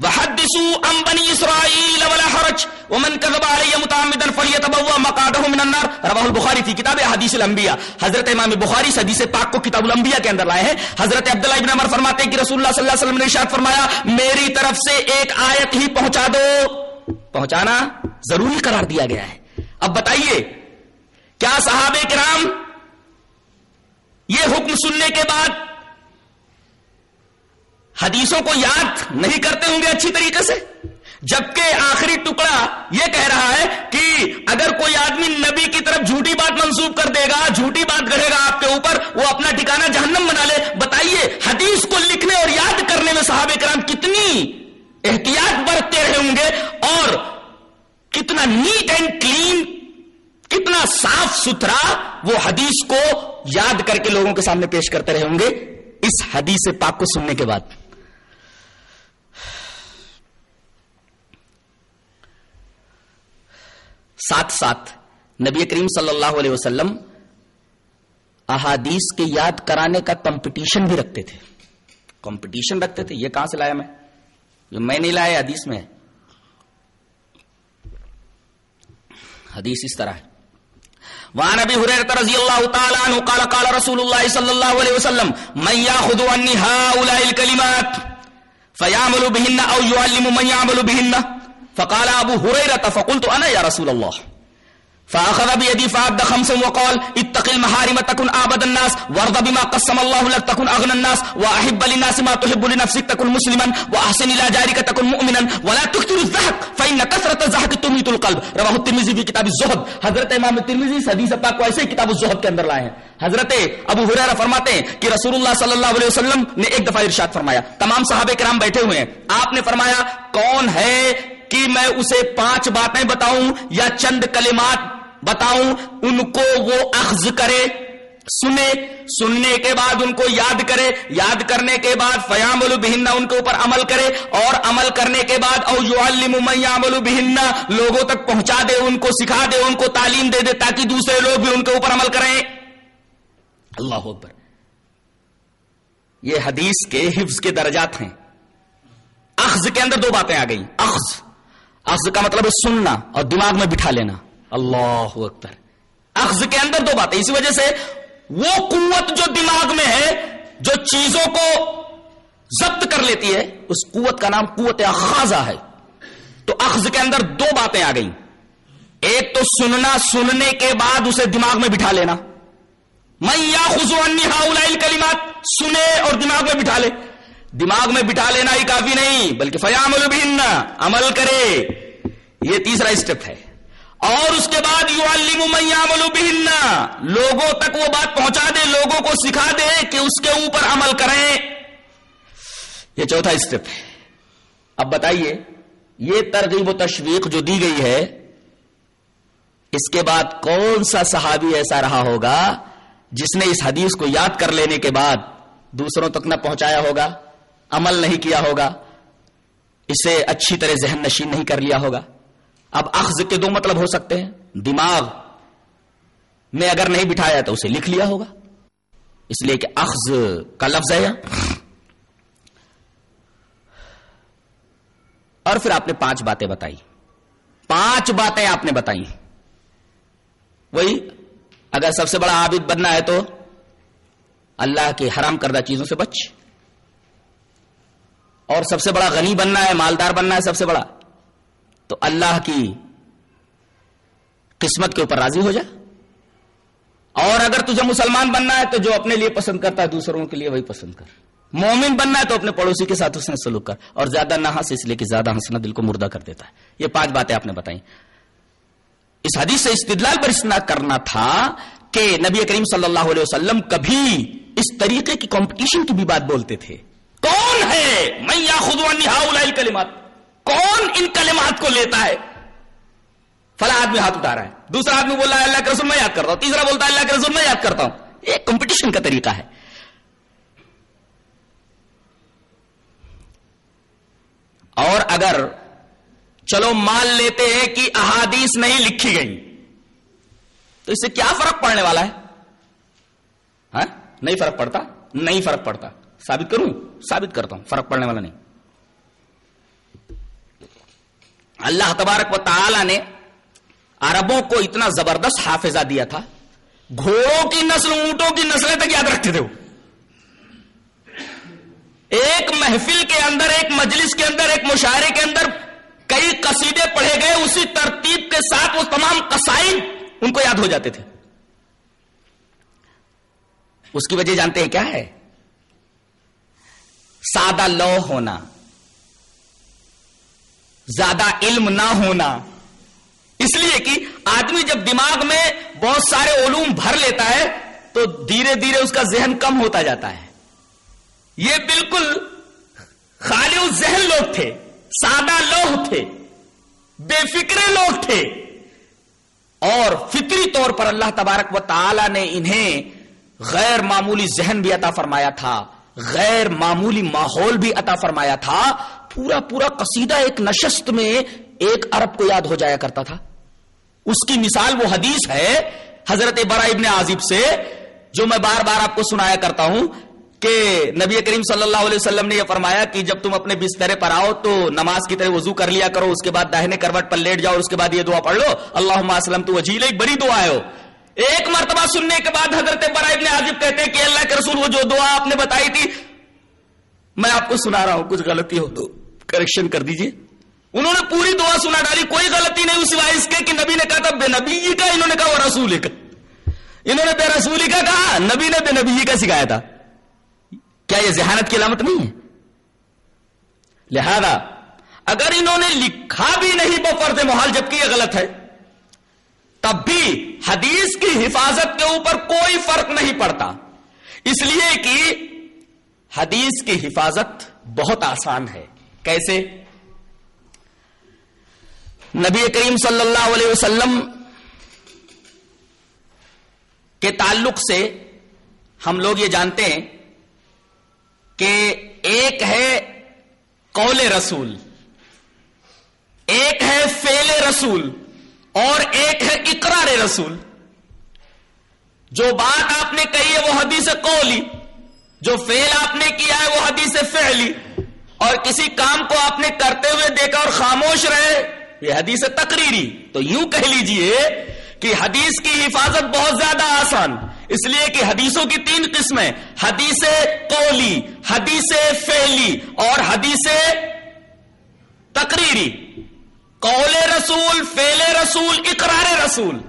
وحدثوا عن بني اسرائيل ولا حرج، ومن كذب علي متعمدا فليتبوأ مقعده من النار. رواه البخاري في كتاب احاديث الانبياء حضرت امام بخاری اس حدیث پاک کو کتاب الانبیاء کے اندر لائے ہیں۔ حضرت عبداللہ ابن عمر فرماتے ہیں کہ رسول اللہ صلی اللہ علیہ وسلم نے ارشاد فرمایا، میری طرف سے ایک آیت ہی پہنچا دو۔ پہنچانا ضروری قرار دیا گیا ہے۔ اب بتائیے، کیا صحابہ کرام یہ حکم سننے کے بعد حدیثوں کو یاد نہیں کرتے ہوں گے اچھی طریقے سے؟ جبکہ آخری ٹکڑا یہ کہہ رہا ہے کہ اگر کوئی آدمی نبی کی طرف جھوٹی بات منسوخ کر دے گا، جھوٹی بات گڑھے گا آپ کے اوپر، وہ اپنا ٹھکانا جہنم بنا لے۔ بتائیے، حدیث کو لکھنے اور یاد کرنے میں صحابہ کرام کتنی احتیاط برتتے رہے ہوں گے؟ اور کتنا نیٹ اینڈ کلین کتنا صاف ستھرا وہ حدیث کو یاد کر کے لوگوں کے سامنے پیش کرتے رہے ہوں گے اس حدیث پاک کو سننے کے بعد۔ ساتھ ساتھ نبی کریم صلی اللہ علیہ وسلم احادیث کے یاد کرانے کا کمپٹیشن بھی رکھتے تھے۔ کمپٹیشن رکھتے تھے، یہ کہاں سے لایا میں؟ جو میں نہیں لایا حدیث میں حدیث اس طرح ہے۔ وعن ابي هريره رضي الله تعالى عنه قال قال رسول الله صلى الله عليه وسلم، من ياخذ عني هؤلاء الكلمات فيعمل بهن او يعلم من يعمل بهن فقال ابو هريره فقلت انا يا رسول الله فاخذ بيدي فعد خمسا وقال اتق المحارم تكن اعبد الناس وارض بما قسم الله لك تكن اغنى الناس واحب للناس ما تحب لنفسك تكن مسلما واحسن الى جارك تكن مؤمنا ولا تكثر الزهق فان كثره الزهق تميت القلب رواه الترمذي في كتاب الزهد حضرت امام ترمذی اس حدیث پاک کو ایسے ہی کتاب الزہد کے اندر لائے ہیں حضرت ابو ہریرہ فرماتے ہیں کہ رسول اللہ صلی اللہ علیہ وسلم نے ایک دفعہ ارشاد فرمایا تمام صحابہ کرام بیٹھے ہوئے ہیں آپ نے فرمایا کون ہے کہ میں اسے پانچ باتیں بتاؤں یا چند کلمات بتاؤں، ان کو وہ اخذ کرے، سنے، سننے کے بعد ان کو یاد کرے، یاد کرنے کے بعد فیام البہنا ان کے اوپر عمل کرے، اور عمل کرنے کے بعد او یو المام لوگوں تک پہنچا دے، ان کو سکھا دے، ان کو تعلیم دے دے، تاکہ دوسرے لوگ بھی ان کے اوپر عمل کریں۔ اللہ اکبر۔ یہ حدیث کے حفظ کے درجات ہیں۔ اخذ کے اندر دو باتیں آ گئی اخذ۔ اخذ کا مطلب ہے سننا اور دماغ میں بٹھا لینا۔ اللہ اکبر۔ اخذ کے اندر دو باتیں۔ اسی وجہ سے وہ قوت جو دماغ میں ہے، جو چیزوں کو ضبط کر لیتی ہے، اس قوت کا نام قوت اخاذہ ہے۔ تو اخذ کے اندر دو باتیں آ گئیں۔ ایک تو سننا، سننے کے بعد اسے دماغ میں بٹھا لینا۔ میں یا خزونی کلیمات سنے اور دماغ میں بٹھا لے۔ دماغ میں بٹھا لینا ہی کافی نہیں، بلکہ فیام البین عمل کرے۔ یہ تیسرا اسٹیپ ہے۔ اور اس کے بعد یو المیام البین لوگوں تک وہ بات پہنچا دے، لوگوں کو سکھا دے کہ اس کے اوپر عمل کریں۔ یہ چوتھا اسٹیپ ہے اب بتائیے، یہ ترغیب و تشویق جو دی گئی ہے، اس کے بعد کون سا صحابی ایسا رہا ہوگا جس نے اس حدیث کو یاد کر لینے کے بعد دوسروں تک نہ پہنچایا ہوگا، عمل نہیں کیا ہوگا، اسے اچھی طرح ذہن نشین نہیں کر لیا ہوگا؟ اب اخذ کے دو مطلب ہو سکتے ہیں۔ دماغ میں اگر نہیں بٹھایا تو اسے لکھ لیا ہوگا۔ اس لیے کہ اخذ کا لفظ ہے اور پھر آپ نے پانچ باتیں بتائی۔ پانچ باتیں آپ نے بتائی۔ وہی، اگر سب سے بڑا عابد بننا ہے تو اللہ کے حرام کردہ چیزوں سے بچ۔ اور سب سے بڑا غنی بننا ہے، مالدار بننا ہے، سب سے بڑا۔ تو اللہ کی قسمت کے اوپر راضی ہو جا۔ اور اگر تجھے مسلمان بننا ہے تو جو اپنے لیے پسند کرتا ہے دوسروں کے لیے وہی پسند کر۔ مومن بننا ہے تو اپنے پڑوسی کے ساتھ اس نے سلوک کر۔ اور زیادہ نہ ہنس، اس لیے کہ زیادہ ہنسنا دل کو مردہ کر دیتا ہے۔ یہ پانچ باتیں آپ نے بتائی اس حدیث سے استدلال پر استناد کرنا تھا کہ نبی کریم صلی اللہ علیہ وسلم کبھی اس طریقے کی کمپٹیشن کی بھی بات بولتے تھے۔ کون ہے؟ میں یا خود کلمات کون ان کلمات کو لیتا ہے؟ فلا آدمی ہاتھ اٹھا رہا ہے۔ دوسرا آدمی بول رہا ہے، اللہ کے رسول میں یاد کرتا ہوں۔ تیسرا بولتا ہے، اللہ کے رسول میں یاد کرتا ہوں۔ یہ کمپٹیشن کا طریقہ ہے۔ اور اگر چلو مان لیتے ہیں کہ احادیث نہیں لکھی گئی، تو اس سے کیا فرق پڑنے والا ہے؟ ہاں؟ نہیں فرق پڑتا؟ نہیں فرق پڑتا۔ ثابت کروں؟ ثابت کرتا ہوں، فرق پڑنے والا نہیں۔ اللہ تبارک و تعالی نے عربوں کو اتنا زبردست حافظہ دیا تھا، گھوڑوں کی نسل، اونٹوں کی نسلیں تک یاد رکھتے تھے وہ۔ ایک محفل کے اندر، ایک مجلس کے اندر، ایک مشاعرے کے اندر کئی قصیدے پڑھے گئے، اسی ترتیب کے ساتھ وہ تمام قصائد ان کو یاد ہو جاتے تھے۔ اس کی وجہ جانتے ہیں کیا ہے؟ سادہ لو ہونا۔ زیادہ علم نہ ہونا۔ اس لیے کہ آدمی جب دماغ میں بہت سارے علوم بھر لیتا ہے، تو دھیرے دھیرے اس کا ذہن کم ہوتا جاتا ہے۔ یہ بالکل خالی ذہن لوگ تھے، سادہ لوگ تھے، بے فکرے لوگ تھے۔ اور فطری طور پر اللہ تبارک و تعالی نے انہیں غیر معمولی ذہن بھی عطا فرمایا تھا، غیر معمولی ماحول بھی عطا فرمایا تھا۔ پورا پورا قصیدہ ایک نشست میں ایک ارب کو یاد ہو جایا کرتا تھا۔ اس کی مثال وہ حدیث ہے حضرت برا ابن عازب سے جو میں بار بار آپ کو سنایا کرتا ہوں کہ نبی کریم صلی اللہ علیہ وسلم نے یہ فرمایا کہ جب تم اپنے بسترے پر آؤ تو نماز کی طرح وضو کر لیا کرو، اس کے بعد داہنے کروٹ پر لیٹ جاؤ، اس کے بعد یہ دعا پڑھ لو۔ اللہ وسلم تو وجیل ایک بڑی دعا ہے ایک مرتبہ سننے کے بعد حضرت برائے ابن عاجب کہتے ہیں کہ اللہ کے رسول، وہ جو دعا آپ نے بتائی تھی، میں آپ کو سنا رہا ہوں، کچھ غلطی ہو تو۔ کریکشن کر دیجیے۔ انہوں نے پوری دعا سنا ڈالی، کوئی غلطی نہیں، اس کے کہ نبی نے کہا تھا، بے نبی کا، انہوں نے کہا، وہ رسول کا۔ انہوں نے بے رسولی کا کہا، نبی نے بے نبی کا سکھایا تھا۔ کیا یہ ذہانت کی علامت نہیں ہے؟ لہذا، اگر انہوں نے لکھا بھی نہیں وہ محال جبکہ یہ غلط ہے، تب بھی حدیث کی حفاظت کے اوپر کوئی فرق نہیں پڑتا۔ اس لیے کہ حدیث کی حفاظت بہت آسان ہے۔ کیسے؟ نبی کریم صلی اللہ علیہ وسلم کے تعلق سے ہم لوگ یہ جانتے ہیں کہ ایک ہے قول رسول، ایک ہے فیل رسول اور ایک ہے اقرار رسول۔ جو بات آپ نے کہی ہے وہ حدیث قولی، جو فیل آپ نے کیا ہے وہ حدیث فعلی۔ اور کسی کام کو آپ نے کرتے ہوئے دیکھا اور خاموش رہے، یہ حدیث تقریری، تو یوں کہہ لیجیے کہ حدیث کی حفاظت بہت زیادہ آسان، اس لیے کہ حدیثوں کی تین قسمیں حدیث قولی، حدیث فعلی اور حدیث تقریری۔ قول رسول فیل رسول، اقرار رسول۔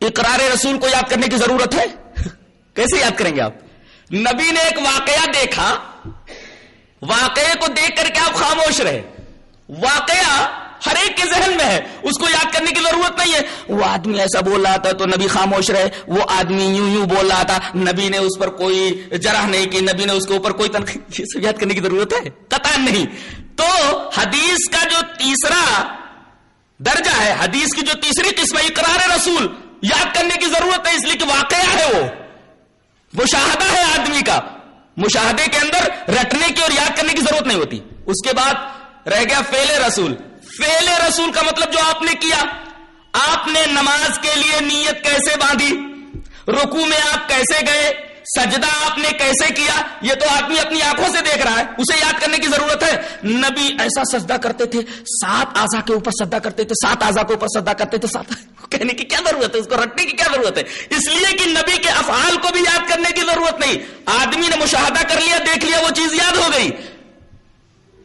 اقرار رسول کو یاد کرنے کی ضرورت ہے؟ (laughs) کیسے یاد کریں گے آپ؟ نبی نے ایک واقعہ دیکھا واقعے کو دیکھ کر کے آپ خاموش رہے۔ واقعہ ہر ایک کے ذہن میں ہے، اس کو یاد کرنے کی ضرورت نہیں ہے۔ وہ آدمی ایسا بول رہا تھا تو نبی خاموش رہے، وہ آدمی یوں یوں بول رہا تھا، نبی نے اس پر کوئی جرح نہیں کی، نبی نے اس کے اوپر کوئی تنخواہ (laughs) یہ سب یاد کرنے کی ضرورت ہے؟ قطع نہیں۔ تو حدیث کا جو تیسرا درجہ ہے، حدیث کی جو تیسری قسم ہے، اقرار رسول، یاد کرنے کی ضرورت ہے، اس لیے کہ واقعہ ہے وہ۔ مشاہدہ ہے آدمی کا۔ مشاہدے کے اندر رٹنے کی اور یاد کرنے کی ضرورت نہیں ہوتی۔ اس کے بعد رہ گیا فیل رسول۔ فیل رسول کا مطلب جو آپ نے کیا، آپ نے نماز کے لیے نیت کیسے باندھی؟ رکو میں آپ کیسے گئے؟ سجدہ آپ نے کیسے کیا؟ یہ تو آدمی اپنی آنکھوں سے دیکھ رہا ہے، اسے یاد کرنے کی ضرورت ہے۔ نبی ایسا سجدہ کرتے تھے، سات آزا کے اوپر سجدہ کرتے تھے، سات آزا کے اوپر سجدہ کرتے تھے، سات کہنے کی کیا ضرورت ہے؟ اس کو رٹنے کی کیا ضرورت ہے؟ اس لیے کہ نبی کے افعال کو بھی یاد کرنے کی ضرورت نہیں۔ آدمی نے مشاہدہ کر لیا، دیکھ لیا، وہ چیز یاد ہو گئی۔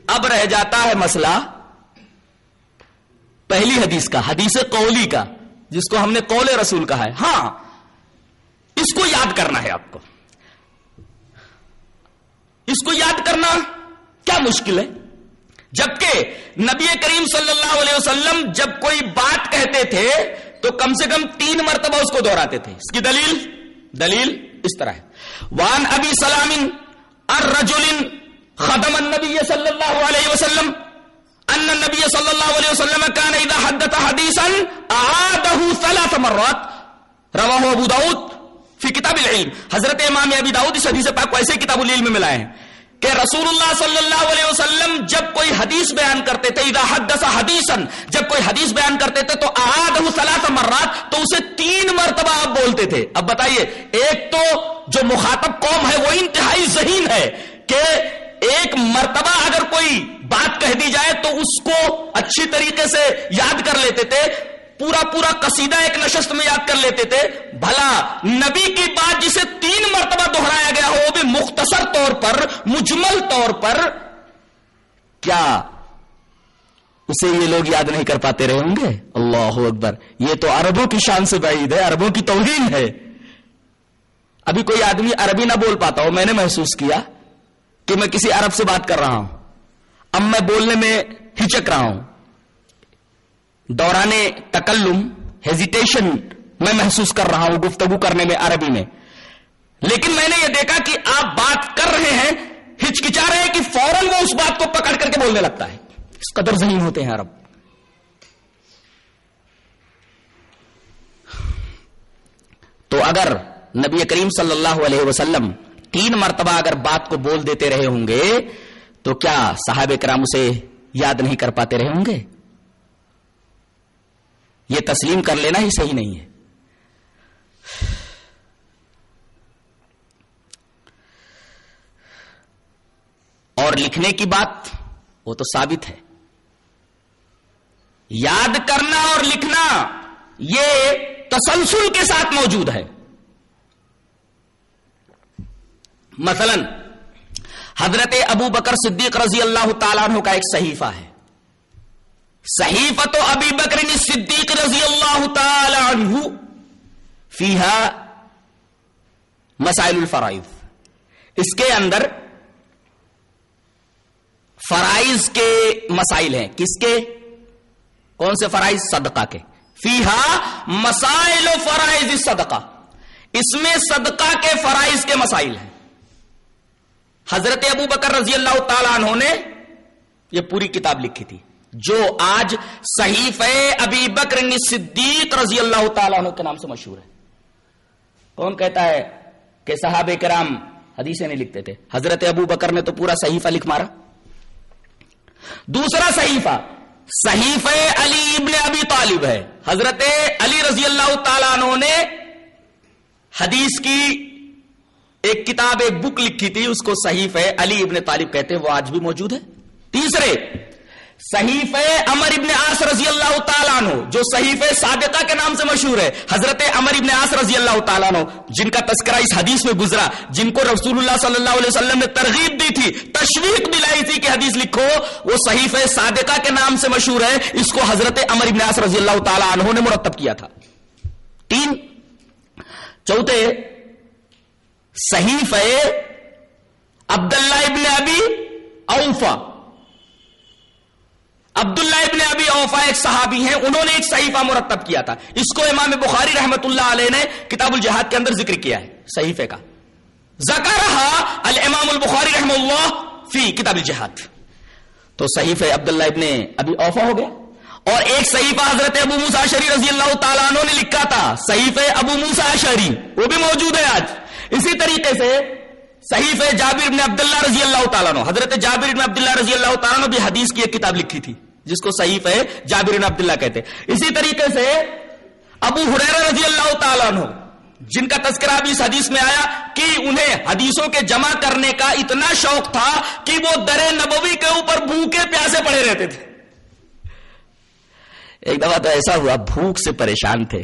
اب رہ جاتا ہے مسئلہ پہلی حدیث کا، حدیث قولی کا، جس کو ہم نے قول رسول کہا ہے۔ ہاں اس کو یاد کرنا ہے آپ کو۔ اس کو یاد کرنا کیا مشکل ہے؟ جبکہ نبی کریم صلی اللہ علیہ وسلم جب کوئی بات کہتے تھے تو کم سے کم تین مرتبہ اس کو دہراتے تھے۔ اس کی دلیل؟ دلیل اس طرح ہے۔ وان ابی سلام ارجل خدم النبی صلی اللہ علیہ وسلم ان النبی صلی اللہ علیہ وسلم كان اذا حدث حدیثا اعاده ثلاث مرات۔ رواه ابو داؤد فی کتاب العلم۔ حضرت امام ابی داؤد اس حدیث پاک کو ایسے کتاب العلم میں ملائے ہیں کہ رسول اللہ صلی اللہ علیہ وسلم جب کوئی حدیث بیان کرتے تھے، اذا حدث حدیثا، جب کوئی حدیث بیان کرتے تھے تو اعاده ثلاث مرات تو اسے تین مرتبہ آپ بولتے تھے۔ اب بتائیے، ایک تو جو مخاطب قوم ہے وہ انتہائی ذہین ہے کہ ایک مرتبہ اگر کوئی بات کہہ دی جائے تو اس کو اچھی طریقے سے یاد کر لیتے تھے۔ پورا پورا قصیدہ ایک نشست میں یاد کر لیتے تھے، بھلا نبی کی بات جسے تین مرتبہ دہرایا گیا ہو، وہ بھی مختصر طور پر، مجمل طور پر، کیا اسے یہ لوگ یاد نہیں کر پاتے رہے ہوں گے؟ اللہ اکبر، یہ تو عربوں کی شان سے بعید ہے، عربوں کی توہین ہے۔ ابھی کوئی آدمی عربی نہ بول پاتا ہو، میں نے محسوس کیا کہ میں کسی عرب سے بات کر رہا ہوں، اب میں بولنے میں ہچک رہا ہوں۔ دوران تکلم ہیزیٹیشن میں محسوس کر رہا ہوں، گفتگو کرنے میں، عربی میں۔ لیکن میں نے یہ دیکھا کہ آپ بات کر رہے ہیں، ہچکچا رہے ہیں کہ فوراً وہ اس بات کو پکڑ کر کے بولنے لگتا ہے۔ اس قدر ذہین ہوتے ہیں عرب۔ تو اگر نبی کریم صلی اللہ علیہ وسلم تین مرتبہ اگر بات کو بول دیتے رہے ہوں گے، تو کیا صحابہ کرام اسے یاد نہیں کر پاتے رہے ہوں گے؟ یہ تسلیم کر لینا ہی صحیح نہیں ہے۔ اور لکھنے کی بات وہ تو ثابت ہے۔ یاد کرنا اور لکھنا یہ تسلسل کے ساتھ موجود ہے۔ مثلا حضرت ابو بکر صدیق رضی اللہ تعالیٰ عنہ کا ایک صحیفہ ہے۔ صحیفہ تو ابی بکر صدیق رضی اللہ تعالی عنہ فیہا مسائل الفرائض۔ اس کے اندر فرائض کے مسائل ہیں۔ کس کے؟ کون سے فرائض؟ صدقہ کے۔ فیہا مسائل و فرائض صدقہ۔ اس میں صدقہ کے فرائض کے مسائل ہیں۔ حضرت ابو بکر رضی اللہ تعالیٰ عنہ نے یہ پوری کتاب لکھی تھی۔ جو آج صحیف ابی بکر صدیق رضی اللہ تعالیٰ عنہ کے نام سے مشہور ہے۔ کون کہتا ہے کہ صحابہ کرام حدیثیں نہیں لکھتے تھے؟ حضرت ابو بکر نے تو پورا صحیفہ لکھ مارا۔ دوسرا صحیفہ صحیف علی ابن ابی طالب ہے۔ حضرت علی رضی اللہ تعالیٰ عنہ نے حدیث کی ایک کتاب، ایک بک لکھی تھی، اس کو صحیف ہے علی ابن طالب کہتے ہیں، وہ آج بھی موجود ہے۔ تیسرے صحیف امر ابن آس رضی اللہ تعالیٰ عنہ، جو صحیف صادقہ کے نام سے مشہور ہے، حضرت امر ابن آس رضی اللہ تعالیٰ عنہ، جن کا تذکرہ اس حدیث میں گزرا، جن کو رسول اللہ صلی اللہ علیہ وسلم نے ترغیب دی تھی، تشویق بھی لائی تھی کہ حدیث لکھو، وہ صحیف صادقہ کے نام سے مشہور ہے، اس کو حضرت امر ابن آس رضی اللہ تعالیٰ عنہ نے مرتب کیا تھا۔ تین، چوتھے صحیف عبداللہ ابن ابی اوفا عبداللہ ابن ابی اوفا ایک صحابی ہیں، انہوں نے ایک صحیفہ مرتب کیا تھا۔ اس کو امام بخاری رحمت اللہ علیہ نے کتاب الجہاد کے اندر ذکر کیا ہے، صحیفے کا۔ زکرہا الامام البخاری رحم اللہ فی کتاب الجہاد۔ تو صحیفہ عبداللہ ابن ابی اوفا ہو گیا۔ اور ایک صحیفہ حضرت ابو موسا شری رضی اللہ تعالیٰ عنہ نے لکھا تھا، صحیفہ ابو موسا شری وہ بھی موجود ہے آج۔ اسی طریقے سے صحیف جابر ابن عبداللہ رضی اللہ تعالیٰ عنہ، حضرت جابر ابن عبداللہ رضی اللہ تعالیٰ عنہ بھی حدیث کی ایک کتاب لکھی تھی۔ جس کو صحیف ہے جابر عبداللہ کہتے اسی طریقے سے ابو حریر رضی اللہ تعالیٰ عنہ، جن کا تذکرہ بھی اس حدیث میں آیا کہ انہیں حدیثوں کے جمع کرنے کا اتنا شوق تھا کہ وہ در نبوی کے اوپر بھوکے پیاسے پڑے رہتے تھے۔ ایک دفعہ تو ایسا ہوا، بھوک سے پریشان تھے۔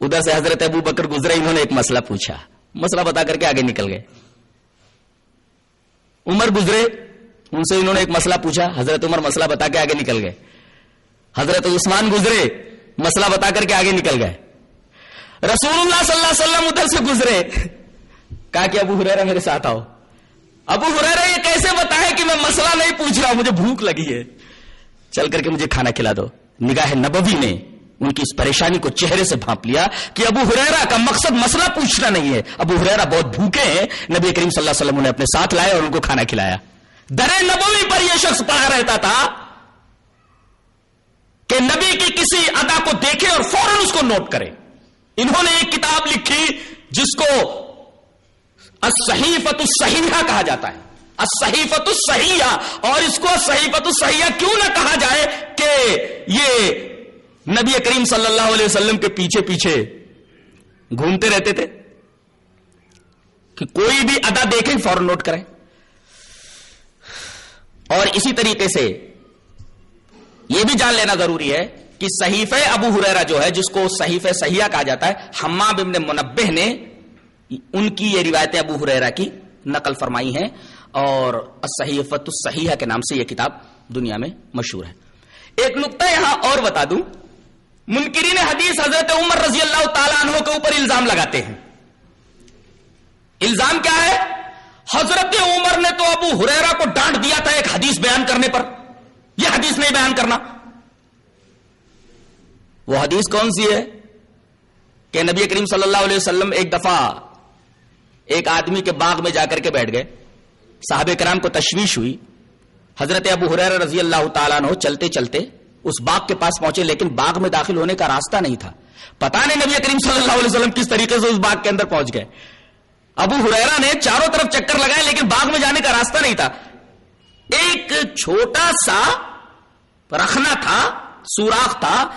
ادھر سے حضرت ابو بکر گزرے، انہوں نے ایک مسئلہ پوچھا۔ مسئلہ بتا کر کے آگے نکل گئے۔ عمر گزرے۔ ان سے انہوں نے ایک مسئلہ پوچھا، حضرت عمر مسئلہ بتا کے آگے نکل گئے۔ حضرت عثمان گزرے، مسئلہ بتا کر کے آگے نکل گئے۔ رسول اللہ صلی اللہ علیہ وسلم ادھر سے گزرے۔ کہا کہ ابو ہریرا میرے ساتھ آؤ۔ ابو ہریرا یہ کیسے بتائے کہ میں مسئلہ نہیں پوچھ رہا ہوں، مجھے بھوک لگی ہے۔ چل کر کے مجھے کھانا کھلا دو۔ نگاہ نبوی نے ان کی اس پریشانی کو چہرے سے بھانپ لیا کہ ابو ہریرا کا مقصد مسئلہ پوچھنا نہیں ہے۔ ابو ہریرا بہت بھوکے ہیں۔ نبی کریم صلی اللہ علیہ وسلم انہیں اپنے ساتھ لائے اور ان کو کھانا کھلایا۔ در نبوی پر یہ شخص پڑا رہتا تھا کہ نبی کی کسی ادا کو دیکھے اور فوراً اس کو نوٹ کرے۔ انہوں نے ایک کتاب لکھی جس کو صحیفت الصحیحہ کہا جاتا ہے۔ صحیفت الصحیحہ۔ اور اس کو صحیفت الصحیحہ کیوں نہ کہا جائے کہ یہ نبی کریم صلی اللہ علیہ وسلم کے پیچھے پیچھے گھومتے رہتے تھے کہ کوئی بھی ادا دیکھیں فوراً نوٹ کریں اور اسی طریقے سے یہ بھی جان لینا ضروری ہے کہ صحیفہ ابو ہریرا جو ہے، جس کو صحیف سیاح کہا جاتا ہے حماب ابن منبہ نے ان کی یہ روایتیں ابو ہریرا کی نقل فرمائی ہیں اور صحیفت الصحیحہ کے نام سے یہ کتاب دنیا میں مشہور ہے۔ ایک نقطہ یہاں اور بتا دوں۔ منکرین حدیث حضرت عمر رضی اللہ تعالیٰ عنہ کے اوپر الزام لگاتے ہیں۔ الزام کیا ہے؟ حضرت عمر نے تو ابو ہریرا کو ڈانٹ دیا تھا ایک حدیث بیان کرنے پر۔ یہ حدیث نہیں بیان کرنا۔ وہ حدیث کون سی ہے؟ کہ نبی کریم صلی اللہ علیہ وسلم ایک دفعہ ایک آدمی کے باغ میں جا کر کے بیٹھ گئے۔ صاحب کرام کو تشویش ہوئی۔ حضرت ابو حریر رضی اللہ تعالیٰ نے چلتے چلتے اس باغ کے پاس پہنچے، لیکن باغ میں داخل ہونے کا راستہ نہیں تھا۔ پتا نہیں نبی کریم صلی اللہ علیہ وسلم کس طریقے سے اس باغ کے اندر پہنچ گئے۔ ابو ہریرا نے چاروں طرف چکر لگائے لیکن باغ میں جانے کا راستہ نہیں تھا۔ ایک چھوٹا سا رکھنا تھا، سوراخ تھا۔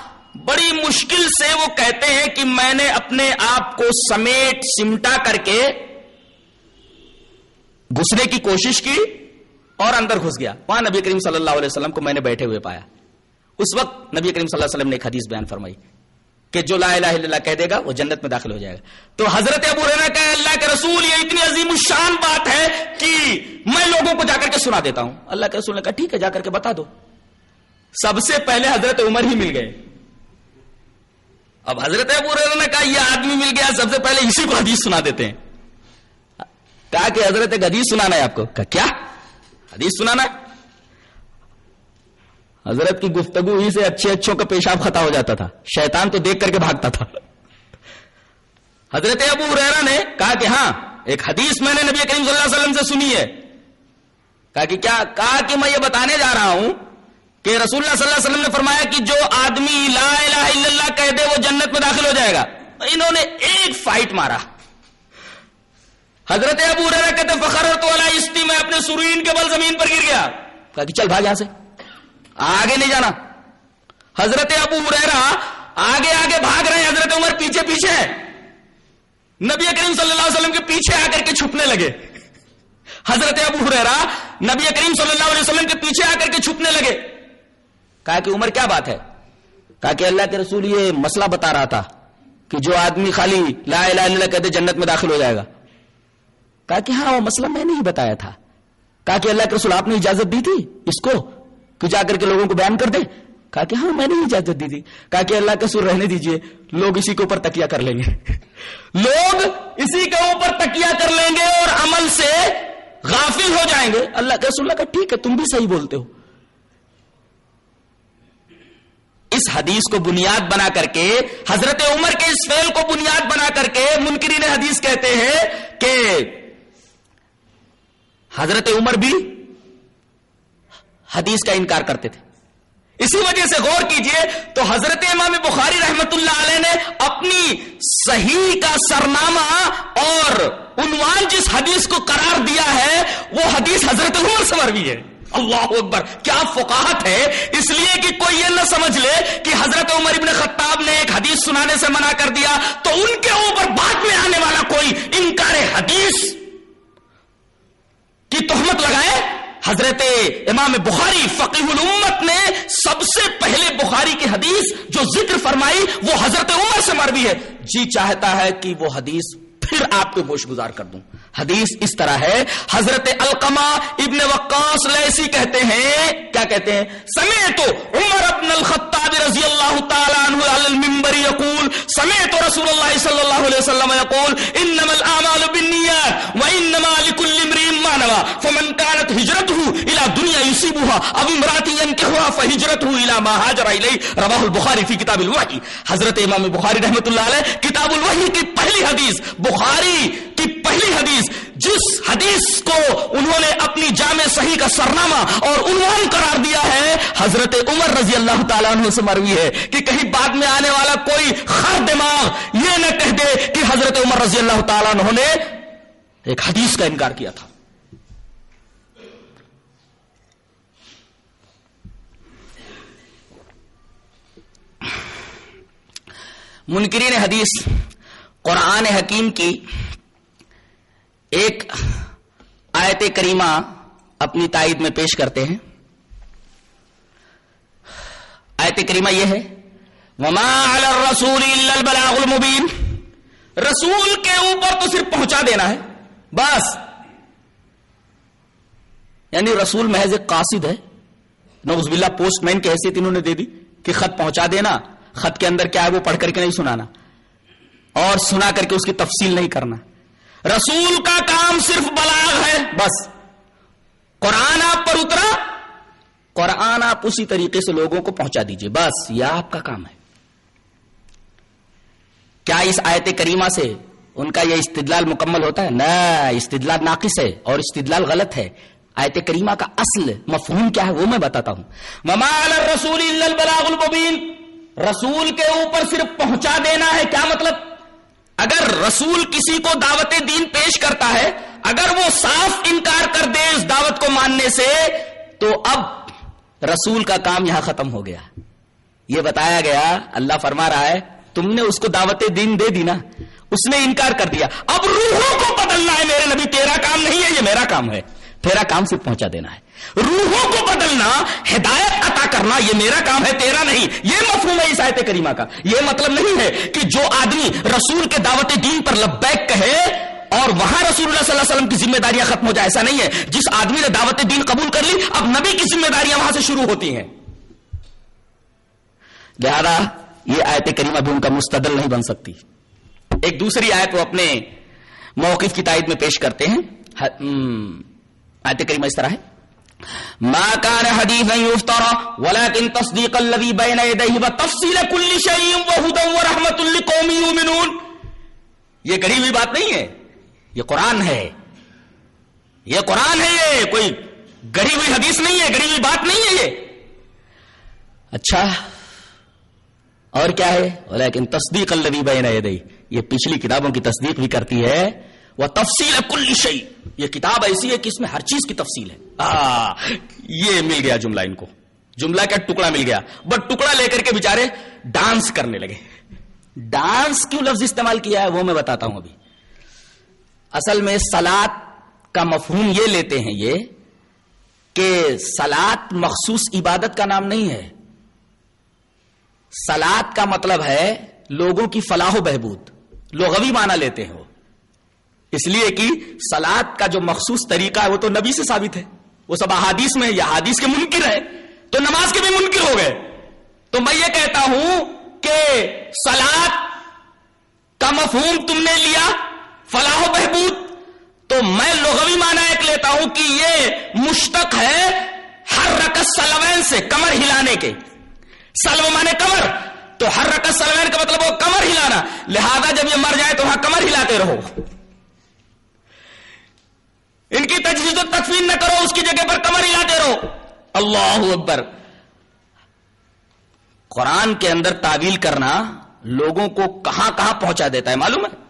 بڑی مشکل سے وہ کہتے ہیں کہ میں نے اپنے آپ کو سمیٹ، سمٹا کر کے گھسنے کی کوشش کی اور اندر گھس گیا۔ وہاں نبی کریم صلی اللہ علیہ وسلم کو میں نے بیٹھے ہوئے پایا۔ اس وقت نبی کریم صلی اللہ علیہ وسلم نے ایک حدیث بیان فرمائی۔ کہ جو لا الہ الا اللہ کہہ دے گا وہ جنت میں داخل ہو جائے گا۔ تو حضرت ابو رینا کہ اللہ کے رسول، یہ اتنی عظیم الشان بات ہے کہ میں لوگوں کو جا کر کے سنا دیتا ہوں۔ اللہ کے رسول نے کہا، ٹھیک ہے، جا کر کے بتا دو۔ سب سے پہلے حضرت عمر ہی مل گئے۔ اب حضرت ابو رینا نے کہا، یہ آدمی مل گیا، سب سے پہلے اسی کو حدیث سنا دیتے ہیں۔ کہا کہ حضرت ایک حدیث سنانا ہے آپ کو۔ کہا، کیا؟ حدیث سنانا ہے؟ حضرت کی گفتگو ہی سے اچھے اچھوں کا پیشاب خطا ہو جاتا تھا۔ شیطان تو دیکھ کر کے بھاگتا تھا۔ حضرت ابو ریرا نے کہا کہ ہاں ایک حدیث میں نے نبی کریم صلی اللہ علیہ وسلم سے سنی ہے۔ کہا کہ کیا، کہا کہ میں یہ بتانے جا رہا ہوں کہ رسول اللہ صلی اللہ علیہ وسلم نے فرمایا کہ جو آدمی لا الہ الا اللہ کہہ دے، وہ جنت میں داخل ہو جائے گا۔ انہوں نے ایک فائٹ مارا۔ حضرت ابو ریرا کہتے فخر تو استی، میں اپنے سروین کے بل زمین پر گر گیا۔ کہا کہ چل بھاگ یہاں سے۔ آگے نہیں جانا۔ حضرت ابو ہریرا آگے آگے بھاگ رہے ہیں۔ حضرت عمر پیچھے پیچھے نبی کریم صلی اللہ علیہ وسلم کے پیچھے آ کر کے چھپنے لگے۔ حضرت ابو ہریرا نبی کریم صلی اللہ علیہ وسلم کے پیچھے آ کر کے چھپنے لگے۔ کہا کہ عمر کیا بات ہے؟ کہا کہ اللہ کے رسول یہ مسئلہ بتا رہا تھا کہ جو آدمی خالی لا الہ الا اللہ کہتے جنت میں داخل ہو جائے گا۔ کہا کہ ہاں وہ مسئلہ میں نے ہی بتایا تھا۔ کہا کہ اللہ کے رسول آپ نے اجازت دی تھی اس کو؟ کہ جا کر کے لوگوں کو بیان کر دے۔ کہا کہ ہاں میں نے اجازت دی تھی۔ کہا کہ اللہ کا سر رہنے دیجیے، لوگ اسی کے اوپر تکیا کر لیں گے۔ (laughs) لوگ اسی کے اوپر تکیا کر لیں گے اور عمل سے غافل ہو جائیں گے۔ اللہ کا رسول کا ٹھیک ہے، تم بھی صحیح بولتے ہو۔ اس حدیث کو بنیاد بنا کر کے، حضرت عمر کے اس فیل کو بنیاد بنا کر کے منکرین حدیث کہتے ہیں کہ حضرت عمر بھی حدیث کا انکار کرتے تھے۔ اسی وجہ سے غور کیجیے تو حضرت امام بخاری رحمت اللہ علیہ نے اپنی صحیح کا سرنامہ اور عنوان جس حدیث کو قرار دیا ہے، وہ حدیث حضرت عمر سے مروی ہے۔ اللہ اکبر، کیا فقاہت ہے؟ اس لیے کہ کوئی یہ نہ سمجھ لے کہ حضرت عمر ابن خطاب نے ایک حدیث سنانے سے منع کر دیا تو ان کے اوپر بعد میں آنے والا کوئی انکار حدیث کی تہمت لگائے؟ حضرت امام بخاری فقیح الامت نے سب سے پہلے بخاری کی حدیث جو ذکر فرمائی، وہ حضرت عمر سے مروی ہے۔ جی چاہتا ہے کہ وہ حدیث پھر آپ کو گوش گزار کر دوں۔ حدیث اس طرح ہے، حضرت القما ابن وقاص لیسی کہتے ہیں، کیا کہتے ہیں؟ سمے تو عمر ابن الخطاب رضی اللہ تعالی عنہ علی المنبر یقول سمے تو رسول اللہ صلی اللہ علیہ وسلم یقول، انما الاعمال بالنیات وانما لكل امرئ ما نوى فمن كانت هجرته الى دنيا يصيبها او امراه ينكحها فهجرته الى ما هاجر اليه رواه البخاری فی کتاب الوحی۔ حضرت امام بخاری رحمۃ اللہ علیہ، کتاب الوحی کی پہلی حدیث، بخاری کی پہلی حدیث، جس حدیث کو انہوں نے اپنی جامع صحیح کا سرنامہ اور عنوان قرار دیا ہے، حضرت عمر رضی اللہ تعالیٰ عنہ سے مروی ہے کہ کہیں بعد میں آنے والا کوئی خر دماغ یہ نہ کہہ دے کہ حضرت عمر رضی اللہ تعالیٰ عنہ نے ایک حدیث کا انکار کیا تھا۔ منکرین حدیث، قرآن حکیم کی ایک آیت کریمہ اپنی تائید میں پیش کرتے ہیں۔ آیت کریمہ یہ ہے، وما علی الرسول الا البلاغ المبین رسول کے اوپر تو صرف پہنچا دینا ہے، بس۔ یعنی رسول محض ایک قاصد ہے۔ نوز باللہ، پوسٹ مین کی حیثیت انہوں نے دے دی کہ خط پہنچا دینا، خط کے اندر کیا ہے وہ پڑھ کر کے نہیں سنانا۔ اور سنا کر کے اس کی تفصیل نہیں کرنا۔ رسول کا کام صرف بلاغ ہے، بس۔ قرآن آپ پر اترا، قرآن آپ اسی طریقے سے لوگوں کو پہنچا دیجیے، بس، یہ آپ کا کام ہے۔ کیا اس آیت کریمہ سے ان کا یہ استدلال مکمل ہوتا ہے؟ نہ، استدلال ناقص ہے اور استدلال غلط ہے۔ آیت کریمہ کا اصل مفہوم کیا ہے وہ میں بتاتا ہوں۔ وما علی الرسول الا البلاغ المبین رسول کے اوپر صرف پہنچا دینا ہے، کیا مطلب؟ اگر رسول کسی کو دعوت دین پیش کرتا ہے، اگر وہ صاف انکار کر دے اس دعوت کو ماننے سے، تو اب رسول کا کام یہاں ختم ہو گیا۔ یہ بتایا گیا، اللہ فرما رہا ہے، تم نے اس کو دعوت دین دے دی نا، اس نے انکار کر دیا۔ اب روحوں کو بدلنا ہے، میرے نبی، تیرا کام نہیں ہے، یہ میرا کام ہے۔ تیرا کام صرف پہنچا دینا ہے۔ روحوں کو بدلنا، ہدایت عطا کرنا، یہ میرا کام ہے، تیرا نہیں۔ یہ مفہوم ہے اس آیت کریمہ کا۔ یہ مطلب نہیں ہے کہ جو آدمی رسول کے دعوت دین پر لبیک کہے اور وہاں رسول اللہ صلی اللہ علیہ وسلم کی ذمہ داریاں ختم ہو جائے، ایسا نہیں ہے۔ جس آدمی نے دعوت دین قبول کر لی، اب نبی کی ذمہ داریاں وہاں سے شروع ہوتی ہیں۔ لہذا یہ آیت کریمہ بھی ان کا مستدل نہیں بن سکتی۔ ایک دوسری آیت وہ اپنے موقف کی تائید میں پیش کرتے ہیں۔ آیت کریمہ اس طرح ہے۔ ما كان حديثا يفترى، ولكن تصديق الذي بين يديه وتفصيل كل شيء وهدى ورحمة لقوم يؤمنون. یہ گڑی ہوئی بات نہیں ہے، یہ قرآن ہے۔ یہ قرآن ہے، یہ کوئی گڑی ہوئی حدیث نہیں ہے، گڑی ہوئی بات نہیں ہے یہ۔ اچھا اور کیا ہے؟ لیکن تصدیق الذي بين يديه۔ یہ پچھلی کتابوں کی تصدیق بھی کرتی ہے۔ وہ تفصیل کل شعی یہ کتاب ایسی ہے کہ اس میں ہر چیز کی تفصیل ہے. آ, یہ مل گیا جملہ ان کو. جملہ کا ٹکڑا مل گیا. بٹ ٹکڑا لے کر کے بےچارے ڈانس کرنے لگے. ڈانس کیوں لفظ استعمال کیا ہے وہ میں بتاتا ہوں ابھی. اصل میں سلاد کا مفہوم یہ لیتے ہیں یہ کہ سلاد مخصوص عبادت کا نام نہیں ہے. سلاد کا مطلب ہے لوگوں کی فلاح و بہبود. لغوی معنی لیتے ہیں وہ. اس لیے کہ سلاد کا جو مخصوص طریقہ ہے وہ تو نبی سے ثابت ہے۔ وہ سب احادیث میں یا حادیث کے منکر ہے تو نماز کے بھی منکر ہو گئے۔ تو میں یہ کہتا ہوں کہ سلاد کا مفہوم تم نے لیا، فلاح و بہبود۔ تو میں لغوی معنی ایک لیتا ہوں کہ یہ مشتق ہے ہر رکت سلوین سے کمر ہلانے کے۔ سلو مانے کمر۔ تو ہر رکت سلوین کا مطلب وہ کمر ہلانا۔ لہذا جب یہ مر جائے تو وہاں کمر ہلاتے رہو۔ ان کی تجویز و تکفین نہ کرو، اس کی جگہ پر کمر ہلاتے رہو۔ اللہ اکبر۔ قرآن کے اندر تعویل کرنا لوگوں کو کہاں کہاں پہنچا دیتا ہے، معلوم ہے؟